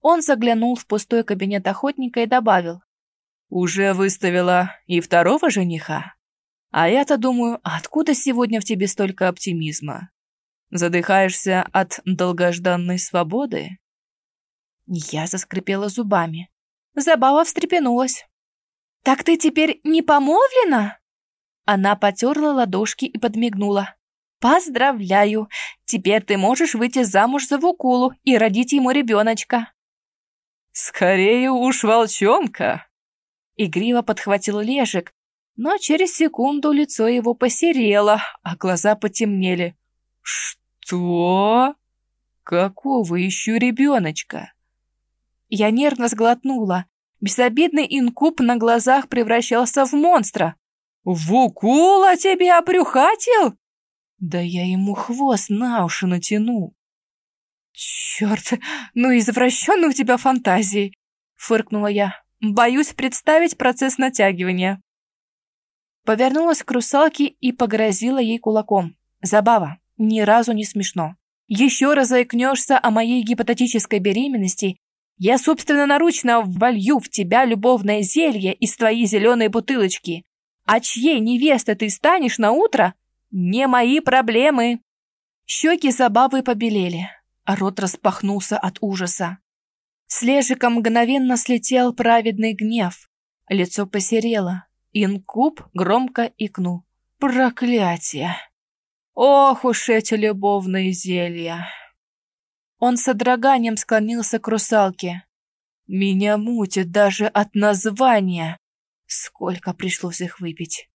Он заглянул в пустой кабинет охотника и добавил. «Уже выставила и второго жениха? А я-то думаю, откуда сегодня в тебе столько оптимизма? Задыхаешься от долгожданной свободы?» Я заскрипела зубами. Забава встрепенулась. «Так ты теперь не помолвлена?» Она потерла ладошки и подмигнула. «Поздравляю! Теперь ты можешь выйти замуж за Вукулу и родить ему ребеночка!» «Скорее уж волчонка!» Игриво подхватил Лежик, но через секунду лицо его посерело, а глаза потемнели. «Что? Какого еще ребеночка?» Я нервно сглотнула. Безобидный инкуб на глазах превращался в монстра. «Вукула тебя обрюхатил?» «Да я ему хвост на уши натяну». «Черт, ну извращенные у тебя фантазии!» — фыркнула я. «Боюсь представить процесс натягивания». Повернулась к русалке и погрозила ей кулаком. «Забава, ни разу не смешно. Еще раз заикнешься о моей гипотетической беременности, я собственноручно волью в тебя любовное зелье из твоей зеленой бутылочки. А чьей невестой ты станешь на утро, не мои проблемы. Щеки забавы побелели, а рот распахнулся от ужаса. С лежика мгновенно слетел праведный гнев. Лицо посерело. Инкуб громко икнул. Проклятие! Ох уж эти любовные зелья! Он с содроганием склонился к русалке. Меня мутит даже от названия. Сколько пришлось их выпить.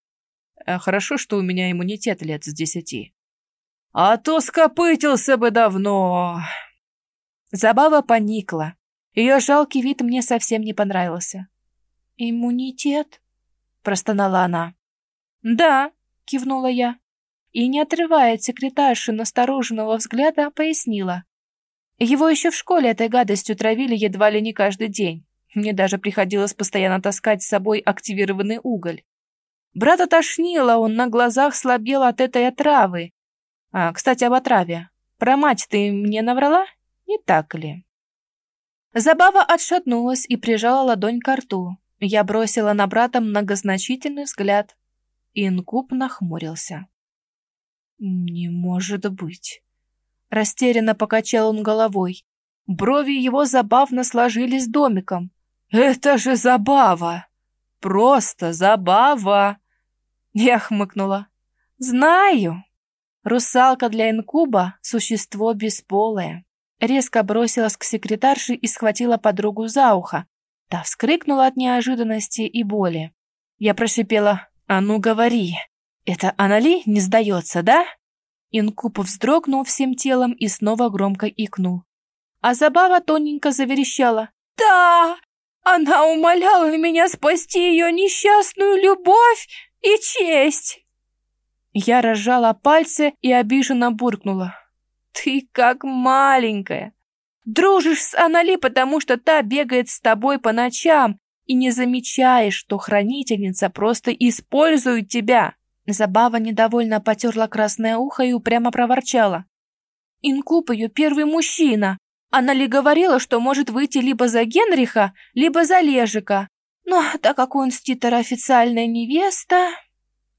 Э, хорошо, что у меня иммунитет лет с десяти. А то скопытился бы давно. Забава поникла. Ее жалкий вид мне совсем не понравился. «Иммунитет?» – простонала она. «Да», – кивнула я. И, не отрывая от секретарши настороженного взгляда, пояснила. Его еще в школе этой гадостью травили едва ли не каждый день. Мне даже приходилось постоянно таскать с собой активированный уголь. Брата тошнило, он на глазах слабел от этой отравы. А, кстати, об отраве. Про мать ты мне наврала? Не так ли? Забава отшатнулась и прижала ладонь к рту. Я бросила на брата многозначительный взгляд. Инкуб нахмурился. «Не может быть!» Растерянно покачал он головой. Брови его забавно сложились домиком. «Это же забава! Просто забава!» Я хмыкнула. «Знаю!» Русалка для инкуба — существо бесполое. Резко бросилась к секретарше и схватила подругу за ухо. Та вскрикнула от неожиданности и боли. Я прошипела «А ну говори, это Анали не сдается, да?» Инкуб вздрогнул всем телом и снова громко икнул. А Забава тоненько заверещала. «Да! Она умоляла меня спасти ее несчастную любовь и честь!» Я разжала пальцы и обиженно буркнула. «Ты как маленькая! Дружишь с Анали, потому что та бегает с тобой по ночам и не замечаешь, что хранительница просто использует тебя!» Забава недовольно потерла красное ухо и упрямо проворчала. «Инкуб ее первый мужчина. Она ли говорила, что может выйти либо за Генриха, либо за Лежика. Но так как у инститора официальная невеста...»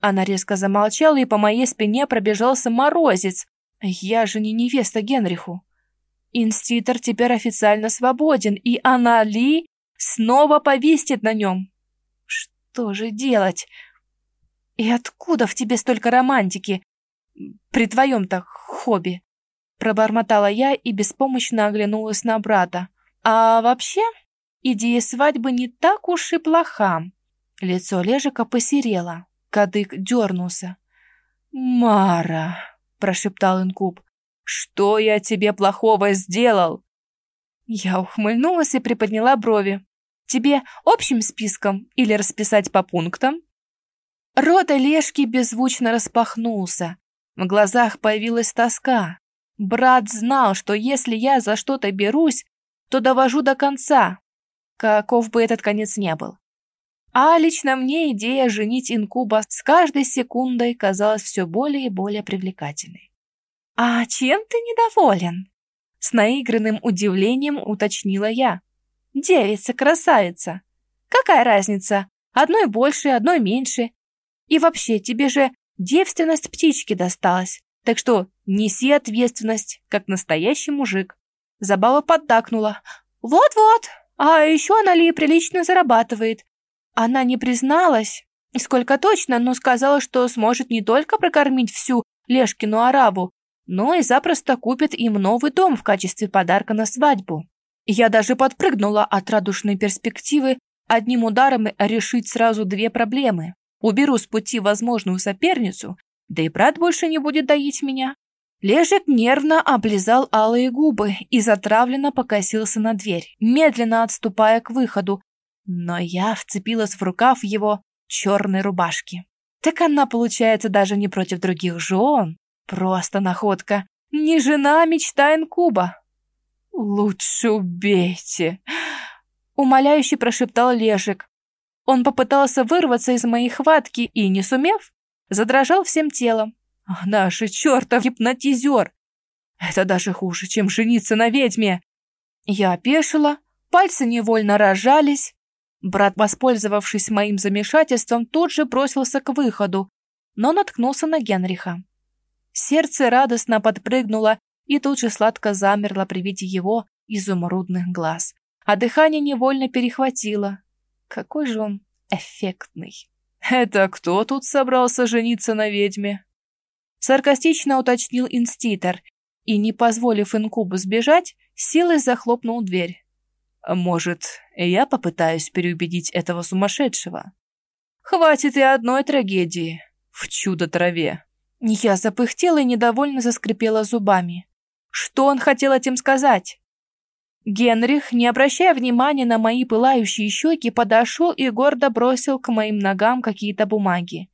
Она резко замолчала, и по моей спине пробежался морозец. «Я же не невеста Генриху». Инститор теперь официально свободен, и она Ли снова повиснет на нем. Что же делать? И откуда в тебе столько романтики? При твоем-то хобби? Пробормотала я и беспомощно оглянулась на брата. А вообще, идея свадьбы не так уж и плоха. Лицо Лежика посерело. Кадык дернулся. «Мара!» — прошептал Инкуб. «Что я тебе плохого сделал?» Я ухмыльнулась и приподняла брови. «Тебе общим списком или расписать по пунктам?» Рот Олежки беззвучно распахнулся. В глазах появилась тоска. Брат знал, что если я за что-то берусь, то довожу до конца, каков бы этот конец не был. А лично мне идея женить инкуба с каждой секундой казалась все более и более привлекательной. «А чем ты недоволен?» С наигранным удивлением уточнила я. «Девица-красавица! Какая разница? Одной больше, одной меньше. И вообще, тебе же девственность птички досталась. Так что неси ответственность, как настоящий мужик». Забава поддакнула. «Вот-вот, а еще она ли прилично зарабатывает. Она не призналась, сколько точно, но сказала, что сможет не только прокормить всю Лешкину арабу, но и запросто купит им новый дом в качестве подарка на свадьбу. Я даже подпрыгнула от радушной перспективы одним ударом решить сразу две проблемы. Уберу с пути возможную соперницу, да и брат больше не будет доить меня. Лежик нервно облизал алые губы и затравленно покосился на дверь, медленно отступая к выходу, но я вцепилась в рукав его черной рубашки. Так она, получается, даже не против других жен. Просто находка. Не жена, а мечта инкуба. «Лучше убейте!» Умоляюще прошептал Лежик. Он попытался вырваться из моей хватки и, не сумев, задрожал всем телом. «Она же чертов гипнотизер! Это даже хуже, чем жениться на ведьме!» Я опешила, пальцы невольно разжались, Брат, воспользовавшись моим замешательством, тут же бросился к выходу, но наткнулся на Генриха. Сердце радостно подпрыгнуло и тут же сладко замерло при виде его изумрудных глаз, а дыхание невольно перехватило. Какой же он эффектный. «Это кто тут собрался жениться на ведьме?» Саркастично уточнил инститор и, не позволив инкубу сбежать, силой захлопнул дверь. Может, я попытаюсь переубедить этого сумасшедшего? Хватит и одной трагедии в чудо-траве. Я запыхтела и недовольно заскрипела зубами. Что он хотел этим сказать? Генрих, не обращая внимания на мои пылающие щеки, подошел и гордо бросил к моим ногам какие-то бумаги.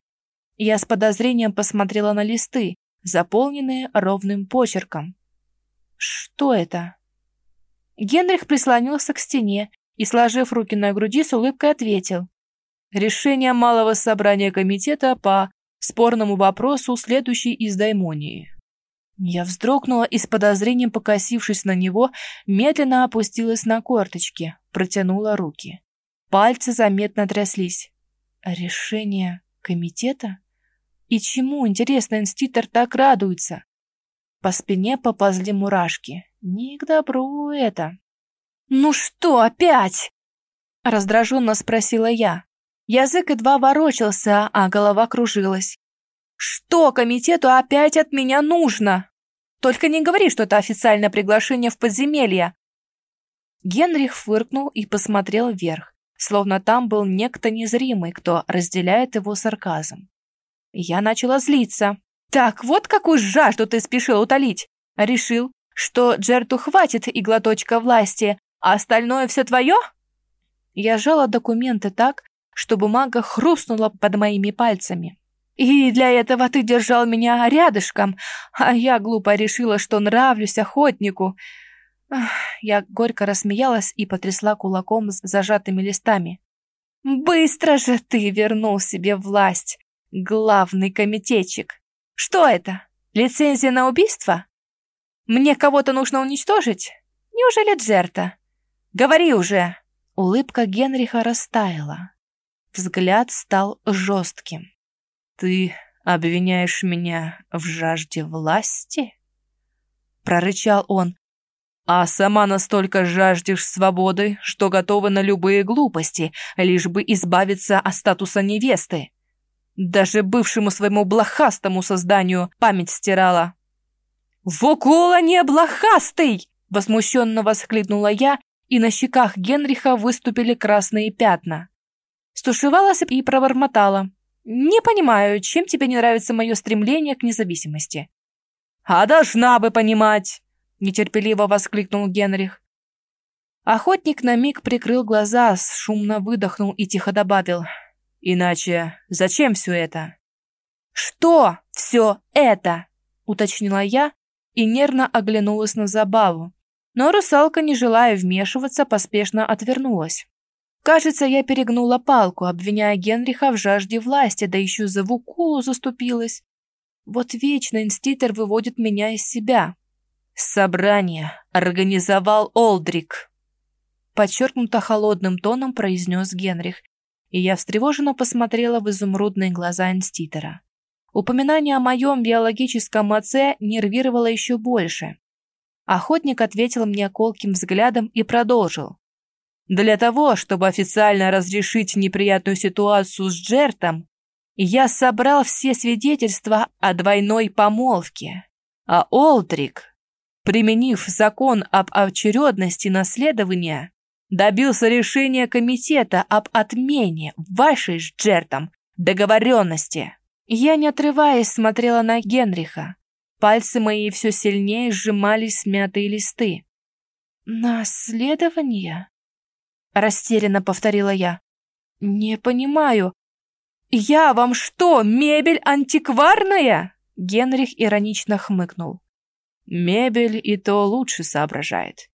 Я с подозрением посмотрела на листы, заполненные ровным почерком. Что это? Генрих прислонился к стене и, сложив руки на груди, с улыбкой ответил. Решение малого собрания комитета по спорному вопросу, следующей из даймонии. Я вздрогнула и с подозрением, покосившись на него, медленно опустилась на корточки, протянула руки. Пальцы заметно тряслись. Решение комитета? И чему, интересно, инститор так радуется? По спине поползли мурашки. Не к добру это. «Ну что опять?» Раздраженно спросила я. Язык едва ворочался, а голова кружилась. «Что комитету опять от меня нужно? Только не говори, что это официальное приглашение в подземелье!» Генрих фыркнул и посмотрел вверх, словно там был некто незримый, кто разделяет его сарказм. Я начала злиться. «Так, вот какую жажду ты спешил утолить! Решил, что Джерту хватит и глоточка власти, а остальное все твое?» Я жала документы так, что бумага хрустнула под моими пальцами. «И для этого ты держал меня рядышком, а я глупо решила, что нравлюсь охотнику». Я горько рассмеялась и потрясла кулаком с зажатыми листами. «Быстро же ты вернул себе власть, главный комитетчик! Что это? Лицензия на убийство? Мне кого-то нужно уничтожить? Неужели Джерта? Говори уже!» Улыбка Генриха растаяла. Взгляд стал жестким. «Ты обвиняешь меня в жажде власти?» Прорычал он. «А сама настолько жаждешь свободы, что готова на любые глупости, лишь бы избавиться от статуса невесты. Даже бывшему своему блохастому созданию память стирала. «Вукула не блохастый!» — возмущенно воскликнула я, и на щеках Генриха выступили красные пятна. Стушевалась и пробормотала. «Не понимаю, чем тебе не нравится мое стремление к независимости?» «А должна бы понимать!» — нетерпеливо воскликнул Генрих. Охотник на миг прикрыл глаза, шумно выдохнул и тихо добавил. «Иначе зачем все это?» «Что все это?» — уточнила я и нервно оглянулась на забаву. Но русалка, не желая вмешиваться, поспешно отвернулась. Кажется, я перегнула палку, обвиняя Генриха в жажде власти, да еще за Вукулу заступилась. Вот вечно инститер выводит меня из себя. Собрание организовал Олдрик. Подчеркнуто холодным тоном произнес Генрих, и я встревоженно посмотрела в изумрудные глаза инститера. Упоминание о моем биологическом отце нервировало еще больше. Охотник ответил мне колким взглядом и продолжил. Для того, чтобы официально разрешить неприятную ситуацию с Джертом, я собрал все свидетельства о двойной помолвке. А Олдрик, применив закон об очередности наследования, добился решения комитета об отмене вашей с Джертом договоренности. Я, не отрываясь, смотрела на Генриха. Пальцы мои все сильнее сжимали смятые листы. «Наследование?» Растерянно повторила я. «Не понимаю. Я вам что, мебель антикварная?» Генрих иронично хмыкнул. «Мебель и то лучше соображает.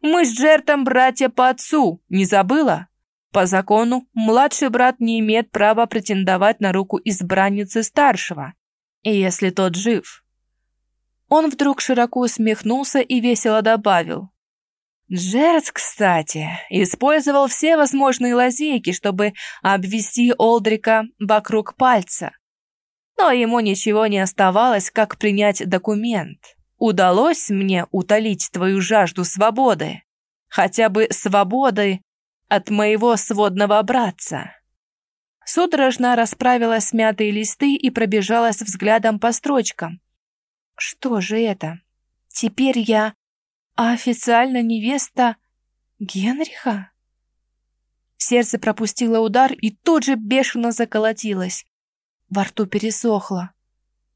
Мы с Джертом братья по отцу, не забыла? По закону, младший брат не имеет права претендовать на руку избранницы старшего, если тот жив». Он вдруг широко усмехнулся и весело добавил. Джерд, кстати, использовал все возможные лазейки, чтобы обвести Олдрика вокруг пальца. Но ему ничего не оставалось, как принять документ. Удалось мне утолить твою жажду свободы. Хотя бы свободы от моего сводного братца. Судорожно расправила смятые листы и пробежалась взглядом по строчкам. Что же это? Теперь я официально невеста Генриха? Сердце пропустило удар и тут же бешено заколотилось. Во рту пересохло.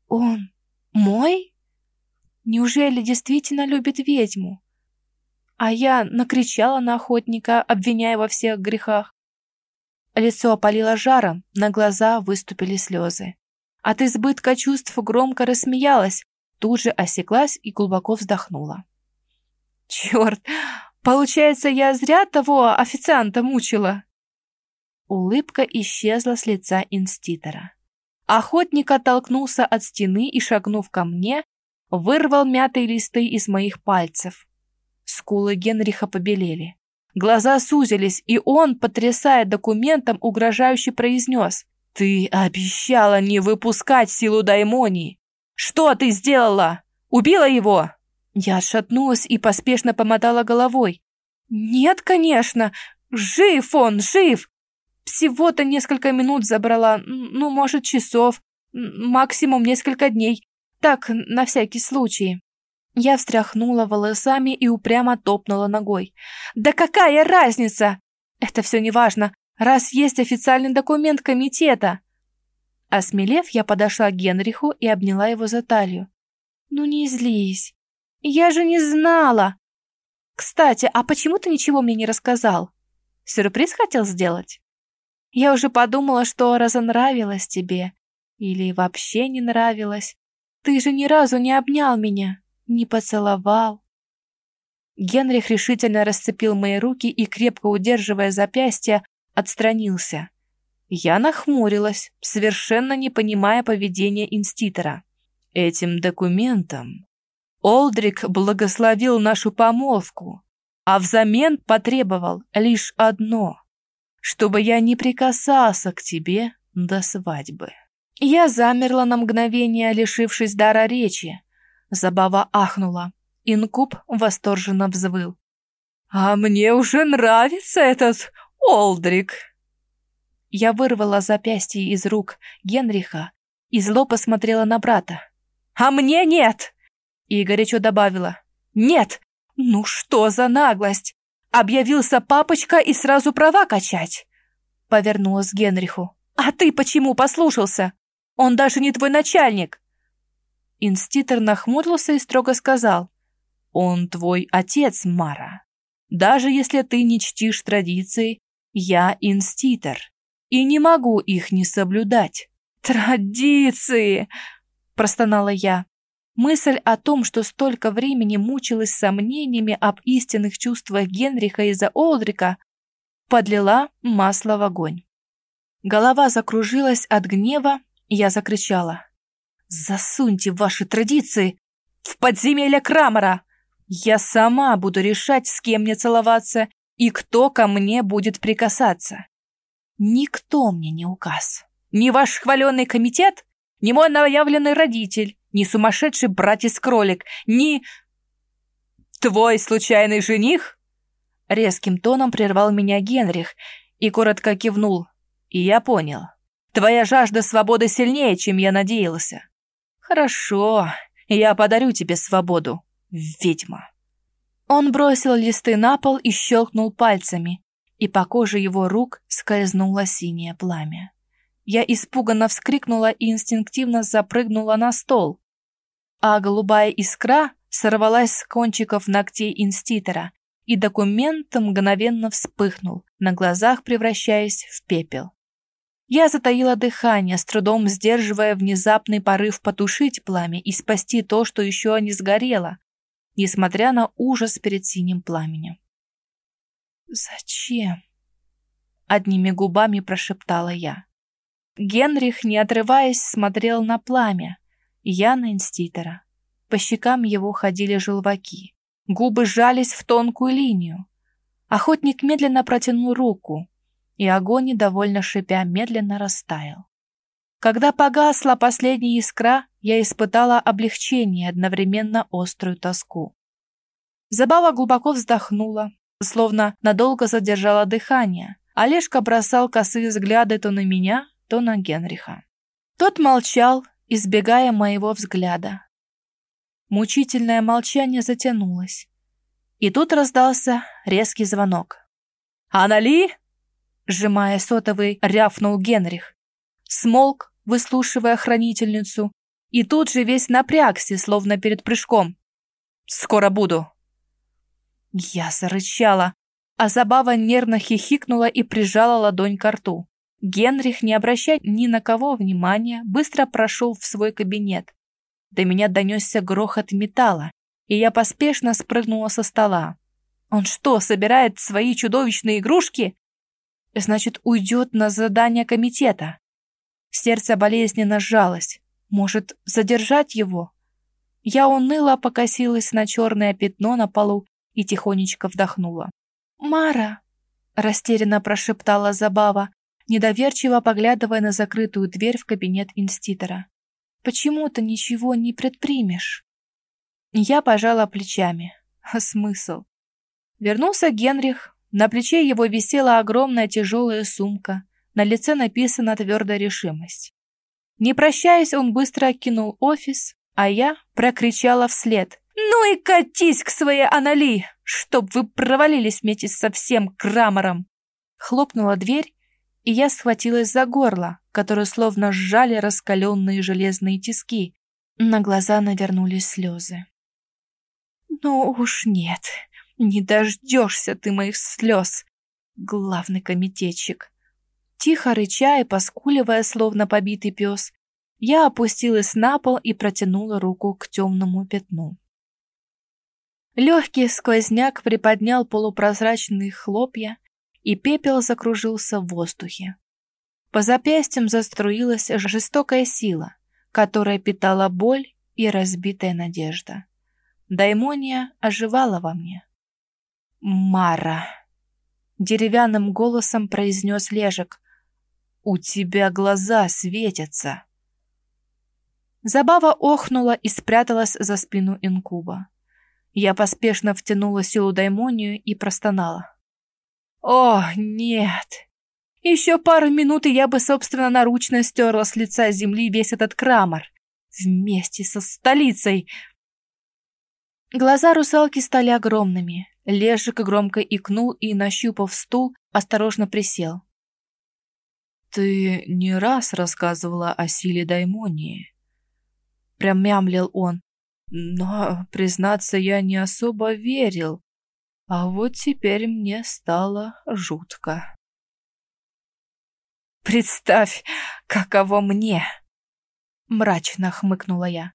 Он мой? Неужели действительно любит ведьму? А я накричала на охотника, обвиняя во всех грехах. Лицо опалило жаром, на глаза выступили слезы. От избытка чувств громко рассмеялась, тут же осеклась и глубоко вздохнула. Черт, получается, я зря того официанта мучила. Улыбка исчезла с лица инститора. Охотник оттолкнулся от стены и, шагнув ко мне, вырвал мятые листы из моих пальцев. Скулы Генриха побелели. Глаза сузились, и он, потрясая документом, угрожающе произнес. «Ты обещала не выпускать силу даймонии! Что ты сделала? Убила его?» Я отшатнулась и поспешно помотала головой. «Нет, конечно! Жив он, жив! Всего-то несколько минут забрала, ну, может, часов, максимум несколько дней. Так, на всякий случай». Я встряхнула волосами и упрямо топнула ногой. «Да какая разница? Это все неважно, раз есть официальный документ комитета». Осмелев, я подошла к Генриху и обняла его за талию. «Ну не злись. Я же не знала. Кстати, а почему ты ничего мне не рассказал? Сюрприз хотел сделать? Я уже подумала, что разонравилась тебе. Или вообще не нравилась. Ты же ни разу не обнял меня, не поцеловал. Генрих решительно расцепил мои руки и, крепко удерживая запястье, отстранился. Я нахмурилась, совершенно не понимая поведения инститора. Этим документом Олдрик благословил нашу помолвку, а взамен потребовал лишь одно, чтобы я не прикасался к тебе до свадьбы. Я замерла на мгновение, лишившись дара речи. Забава ахнула. Инкуб восторженно взвыл. «А мне уже нравится этот Олдрик!» Я вырвала запястье из рук Генриха и зло посмотрела на брата. «А мне нет! и горячо добавила. «Нет! Ну что за наглость! Объявился папочка и сразу права качать!» Повернулась к Генриху. «А ты почему послушался? Он даже не твой начальник!» Инститор нахмурился и строго сказал. «Он твой отец, Мара. Даже если ты не чтишь традиции, я инститор и не могу их не соблюдать». «Традиции!» – простонала я. Мысль о том, что столько времени мучилась сомнениями об истинных чувствах Генриха из-за Олдрика, подлила масло в огонь. Голова закружилась от гнева, я закричала. «Засуньте ваши традиции в подземелье Крамера! Я сама буду решать, с кем мне целоваться и кто ко мне будет прикасаться. Никто мне не указ. Ни ваш хваленный комитет, ни мой новоявленный родитель, ни сумасшедший братец-кролик, ни... Твой случайный жених? Резким тоном прервал меня Генрих и коротко кивнул. И я понял. Твоя жажда свободы сильнее, чем я надеялся. Хорошо, я подарю тебе свободу, ведьма. Он бросил листы на пол и щелкнул пальцами, и по коже его рук скользнуло синее пламя. Я испуганно вскрикнула и инстинктивно запрыгнула на стол. А голубая искра сорвалась с кончиков ногтей инститора, и документ мгновенно вспыхнул, на глазах превращаясь в пепел. Я затаила дыхание, с трудом сдерживая внезапный порыв потушить пламя и спасти то, что еще не сгорело, несмотря на ужас перед синим пламенем. «Зачем?» — одними губами прошептала я. Генрих, не отрываясь, смотрел на пламя, я на инститора. По щекам его ходили желваки. Губы сжались в тонкую линию. Охотник медленно протянул руку, и огонь, довольно шипя, медленно растаял. Когда погасла последняя искра, я испытала облегчение и одновременно острую тоску. Забава глубоко вздохнула, словно надолго задержала дыхание. Олежка бросал косые взгляды то на меня, то на Генриха. Тот молчал, избегая моего взгляда. Мучительное молчание затянулось. И тут раздался резкий звонок. «Анали!» Сжимая сотовый, рявнул Генрих. Смолк, выслушивая хранительницу, и тут же весь напрягся, словно перед прыжком. «Скоро буду!» Я зарычала, а Забава нервно хихикнула и прижала ладонь к рту. Генрих, не обращая ни на кого внимания, быстро прошел в свой кабинет. До меня донесся грохот металла, и я поспешно спрыгнула со стола. Он что, собирает свои чудовищные игрушки? Значит, уйдет на задание комитета. Сердце болезненно сжалось. Может, задержать его? Я уныло покосилась на черное пятно на полу и тихонечко вдохнула. «Мара!» — растерянно прошептала Забава, недоверчиво поглядывая на закрытую дверь в кабинет инститора. «Почему ты ничего не предпримешь?» Я пожала плечами. А смысл? Вернулся Генрих. На плече его висела огромная тяжелая сумка. На лице написана твердая решимость. Не прощаясь, он быстро окинул офис, а я прокричала вслед. «Ну и катись к своей Анали, чтоб вы провалились вместе со всем Крамером!» Хлопнула дверь, и я схватилась за горло, которое словно сжали раскаленные железные тиски. На глаза навернулись слезы. «Ну уж нет, не дождешься ты моих слез, главный комитетчик!» Тихо рыча и поскуливая, словно побитый пес, я опустилась на пол и протянула руку к темному пятну. Легкий сквозняк приподнял полупрозрачные хлопья, и пепел закружился в воздухе. По запястьям заструилась жестокая сила, которая питала боль и разбитая надежда. Даймония оживала во мне. «Мара!» — деревянным голосом произнес Лежек. «У тебя глаза светятся!» Забава охнула и спряталась за спину инкуба. Я поспешно втянула силу даймонию и простонала. О, нет. Еще пару минут, и я бы собственноручно стерла с лица земли весь этот крамор. Вместе со столицей. Глаза русалки стали огромными. Лежик громко икнул и, нащупав стул, осторожно присел.
«Ты не раз рассказывала о силе даймонии», — прям мямлил он. «Но, признаться, я не особо верил, а вот теперь мне стало жутко».
«Представь, каково мне!» — мрачно хмыкнула я.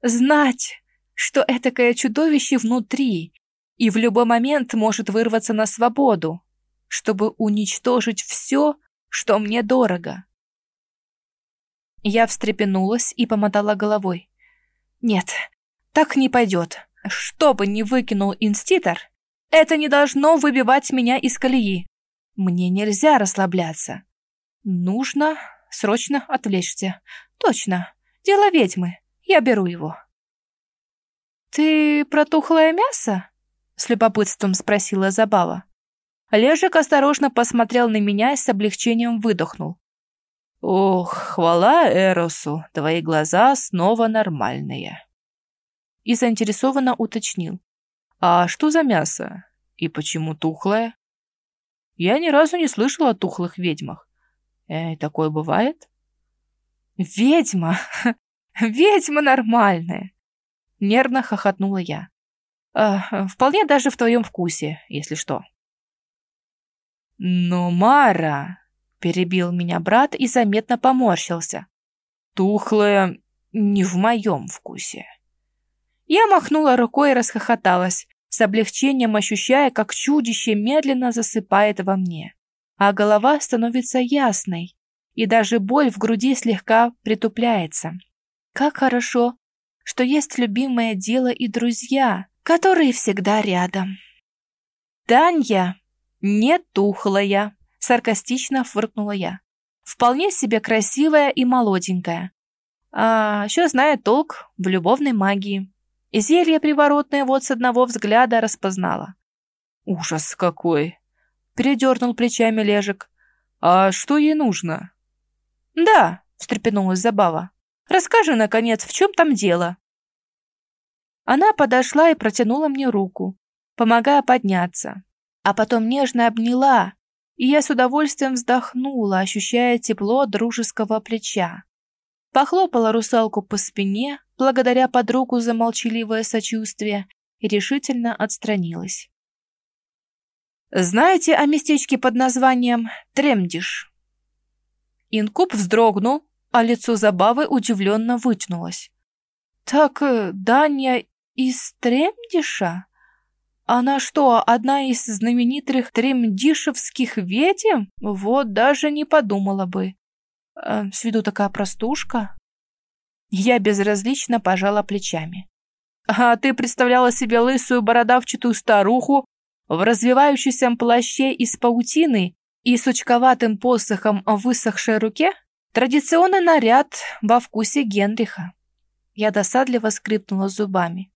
«Знать, что этакое чудовище внутри и в любой момент может вырваться на свободу, чтобы уничтожить все, что мне дорого. Я встрепенулась и помотала головой. Нет, так не пойдет. Что бы ни выкинул инститор, это не должно выбивать меня из колеи. Мне нельзя расслабляться. Нужно срочно отвлечься. Точно, дело ведьмы. Я беру его. «Ты про тухлое мясо?» — с любопытством спросила Забава. Лежик осторожно посмотрел на меня и с облегчением выдохнул. «Ох, хвала Эросу, твои глаза снова нормальные». И заинтересованно уточнил. «А что за мясо? И почему тухлое?» «Я ни разу не слышал о тухлых ведьмах. Э, такое бывает?» «Ведьма? Ведьма нормальная!» Нервно хохотнула я. «Э, «Вполне даже в твоем вкусе, если что». «Но, Мара!» — перебил меня брат и заметно поморщился. «Тухлое не в моем вкусе». Я махнула рукой и расхохоталась, с облегчением ощущая, как чудище медленно засыпает во мне, а голова становится ясной, и даже боль в груди слегка притупляется. Как хорошо, что есть любимое дело и друзья, которые всегда рядом. Данья «Не тухлая», — саркастично фыркнула я. «Вполне себе красивая и молоденькая. А еще знает толк в любовной магии. И зелье приворотное вот с одного взгляда распознала». «Ужас какой!» — передернул плечами Лежик. «А что ей нужно?» «Да», — встрепенулась Забава. «Расскажи, наконец, в чем там дело?» Она подошла и протянула мне руку, помогая подняться а потом нежно обняла, и я с удовольствием вздохнула, ощущая тепло дружеского плеча. Похлопала русалку по спине, благодаря подругу за молчаливое сочувствие, и решительно отстранилась. «Знаете о местечке под названием Тремдиш?» Инкуб вздрогнул, а лицо Забавы удивленно вытянулось. «Так э, Даня из Тремдиша?» Она что, одна из знаменитых тремдишевских ведьм? Вот даже не подумала бы. Э, с виду такая простушка. Я безразлично пожала плечами. А ты представляла себе лысую бородавчатую старуху в развивающемся плаще из паутины и сучковатым посохом в высохшей руке? Традиционный наряд во вкусе Генриха. Я досадливо скрипнула зубами.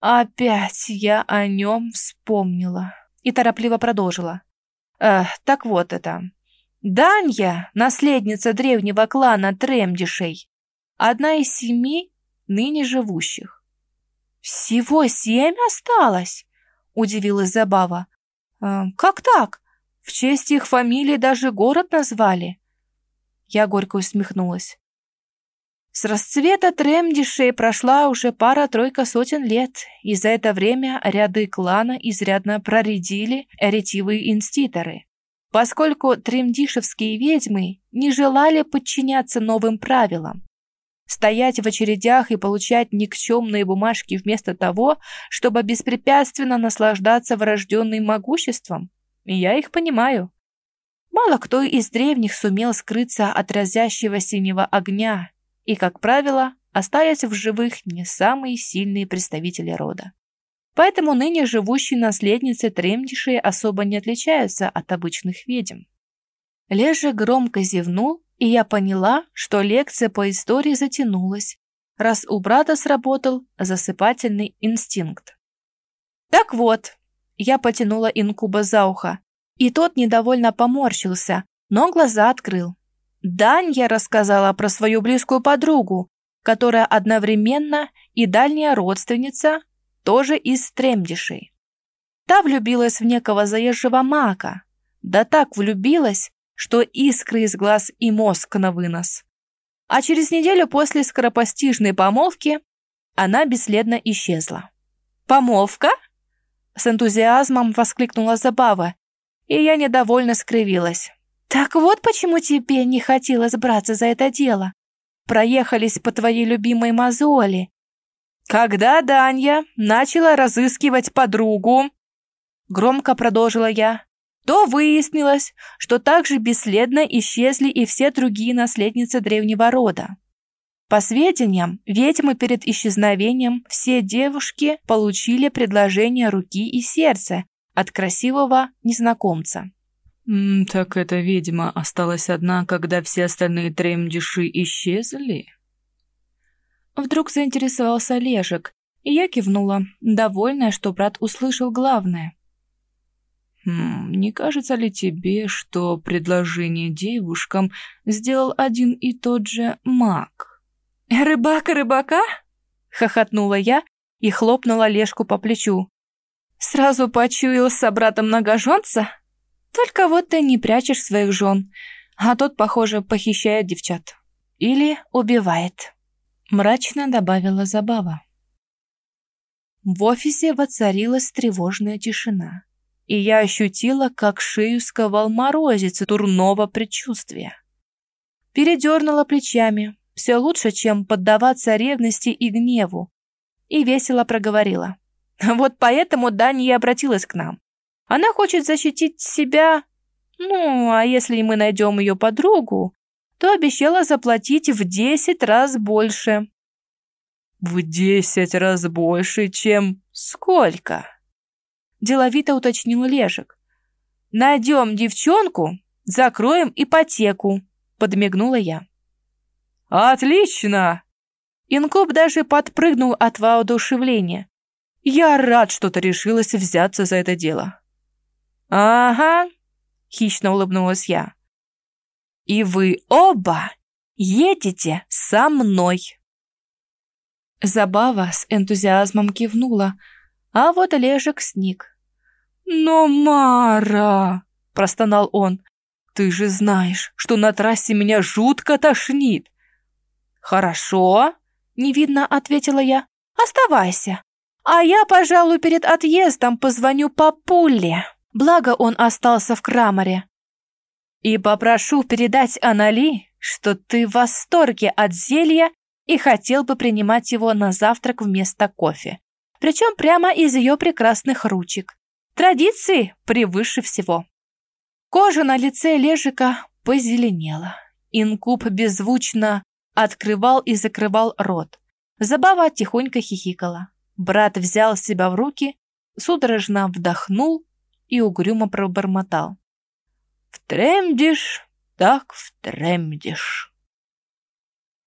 Опять я о нем вспомнила. И торопливо продолжила. Э, так вот это. Данья, наследница древнего клана Тремдишей, одна из семи ныне живущих. «Всего семь осталось?» — удивилась Забава. «Э, «Как так? В честь их фамилии даже город назвали». Я горько усмехнулась. С расцвета Тремдишей прошла уже пара-тройка сотен лет, и за это время ряды клана изрядно проредили ретивые инститоры. Поскольку тремдишевские ведьмы не желали подчиняться новым правилам, стоять в очередях и получать никчемные бумажки вместо того, чтобы беспрепятственно наслаждаться врожденным могуществом, я их понимаю. Мало кто из древних сумел скрыться от разящего синего огня, и, как правило, остались в живых не самые сильные представители рода. Поэтому ныне живущие наследницы Тремдиши особо не отличаются от обычных ведьм. Лежа громко зевнул, и я поняла, что лекция по истории затянулась, раз у брата сработал засыпательный инстинкт. Так вот, я потянула инкуба за ухо, и тот недовольно поморщился, но глаза открыл. Данья рассказала про свою близкую подругу, которая одновременно и дальняя родственница тоже из Тремдишей. Та влюбилась в некого заезжего мака, да так влюбилась, что искры из глаз и мозг на вынос. А через неделю после скоропостижной помолвки она бесследно исчезла. «Помолвка?» С энтузиазмом воскликнула Забава, и я недовольно скривилась. «Так вот почему тебе не хотелось браться за это дело. Проехались по твоей любимой мозоли». «Когда Данья начала разыскивать подругу», громко продолжила я, то выяснилось, что также бесследно исчезли и все другие наследницы древнего рода. По сведениям, ведьмы перед исчезновением все девушки получили предложение руки и сердца от красивого незнакомца.
«Так эта ведьма осталась одна, когда все остальные тремдиши исчезли?» Вдруг заинтересовался Олежек, и я кивнула, довольная, что брат услышал главное. Хм, не кажется ли тебе, что предложение девушкам сделал один и тот же маг?
Рыбака рыбака? Хохотнула я и хлопнула Лешку по плечу. Сразу почуял с братом многоженца? Только вот ты не прячешь своих жен, а тот, похоже, похищает девчат. Или убивает. Мрачно добавила Забава. В офисе воцарилась тревожная тишина и я ощутила, как шею сковал морозец турного предчувствия. Передернула плечами, все лучше, чем поддаваться ревности и гневу, и весело проговорила. Вот поэтому Дани и обратилась к нам. Она хочет защитить себя, ну, а если мы найдем ее подругу, то обещала заплатить в десять раз больше.
В десять раз больше, чем
сколько? Деловито уточнил Лежик. «Найдем девчонку, закроем ипотеку», — подмигнула я.
«Отлично!»
Инкуб даже подпрыгнул от воодушевления. «Я рад, что ты решилась взяться за это дело».
«Ага», —
хищно улыбнулась я. «И вы оба едете со мной». Забава с энтузиазмом кивнула, а вот Олежек сник.
«Но, Мара!» – простонал он.
«Ты же знаешь, что на трассе меня жутко тошнит!» «Хорошо!» – невидно ответила я. «Оставайся, а я, пожалуй, перед отъездом позвоню папуле. Благо он остался в Краморе. И попрошу передать Анали, что ты в восторге от зелья и хотел бы принимать его на завтрак вместо кофе причем прямо из ее прекрасных ручек. Традиции превыше всего. Кожа на лице Лежика позеленела. Инкуб беззвучно открывал и закрывал рот. Забава тихонько хихикала. Брат взял себя в руки, судорожно вдохнул и угрюмо пробормотал. «Втремдишь, так втремдишь».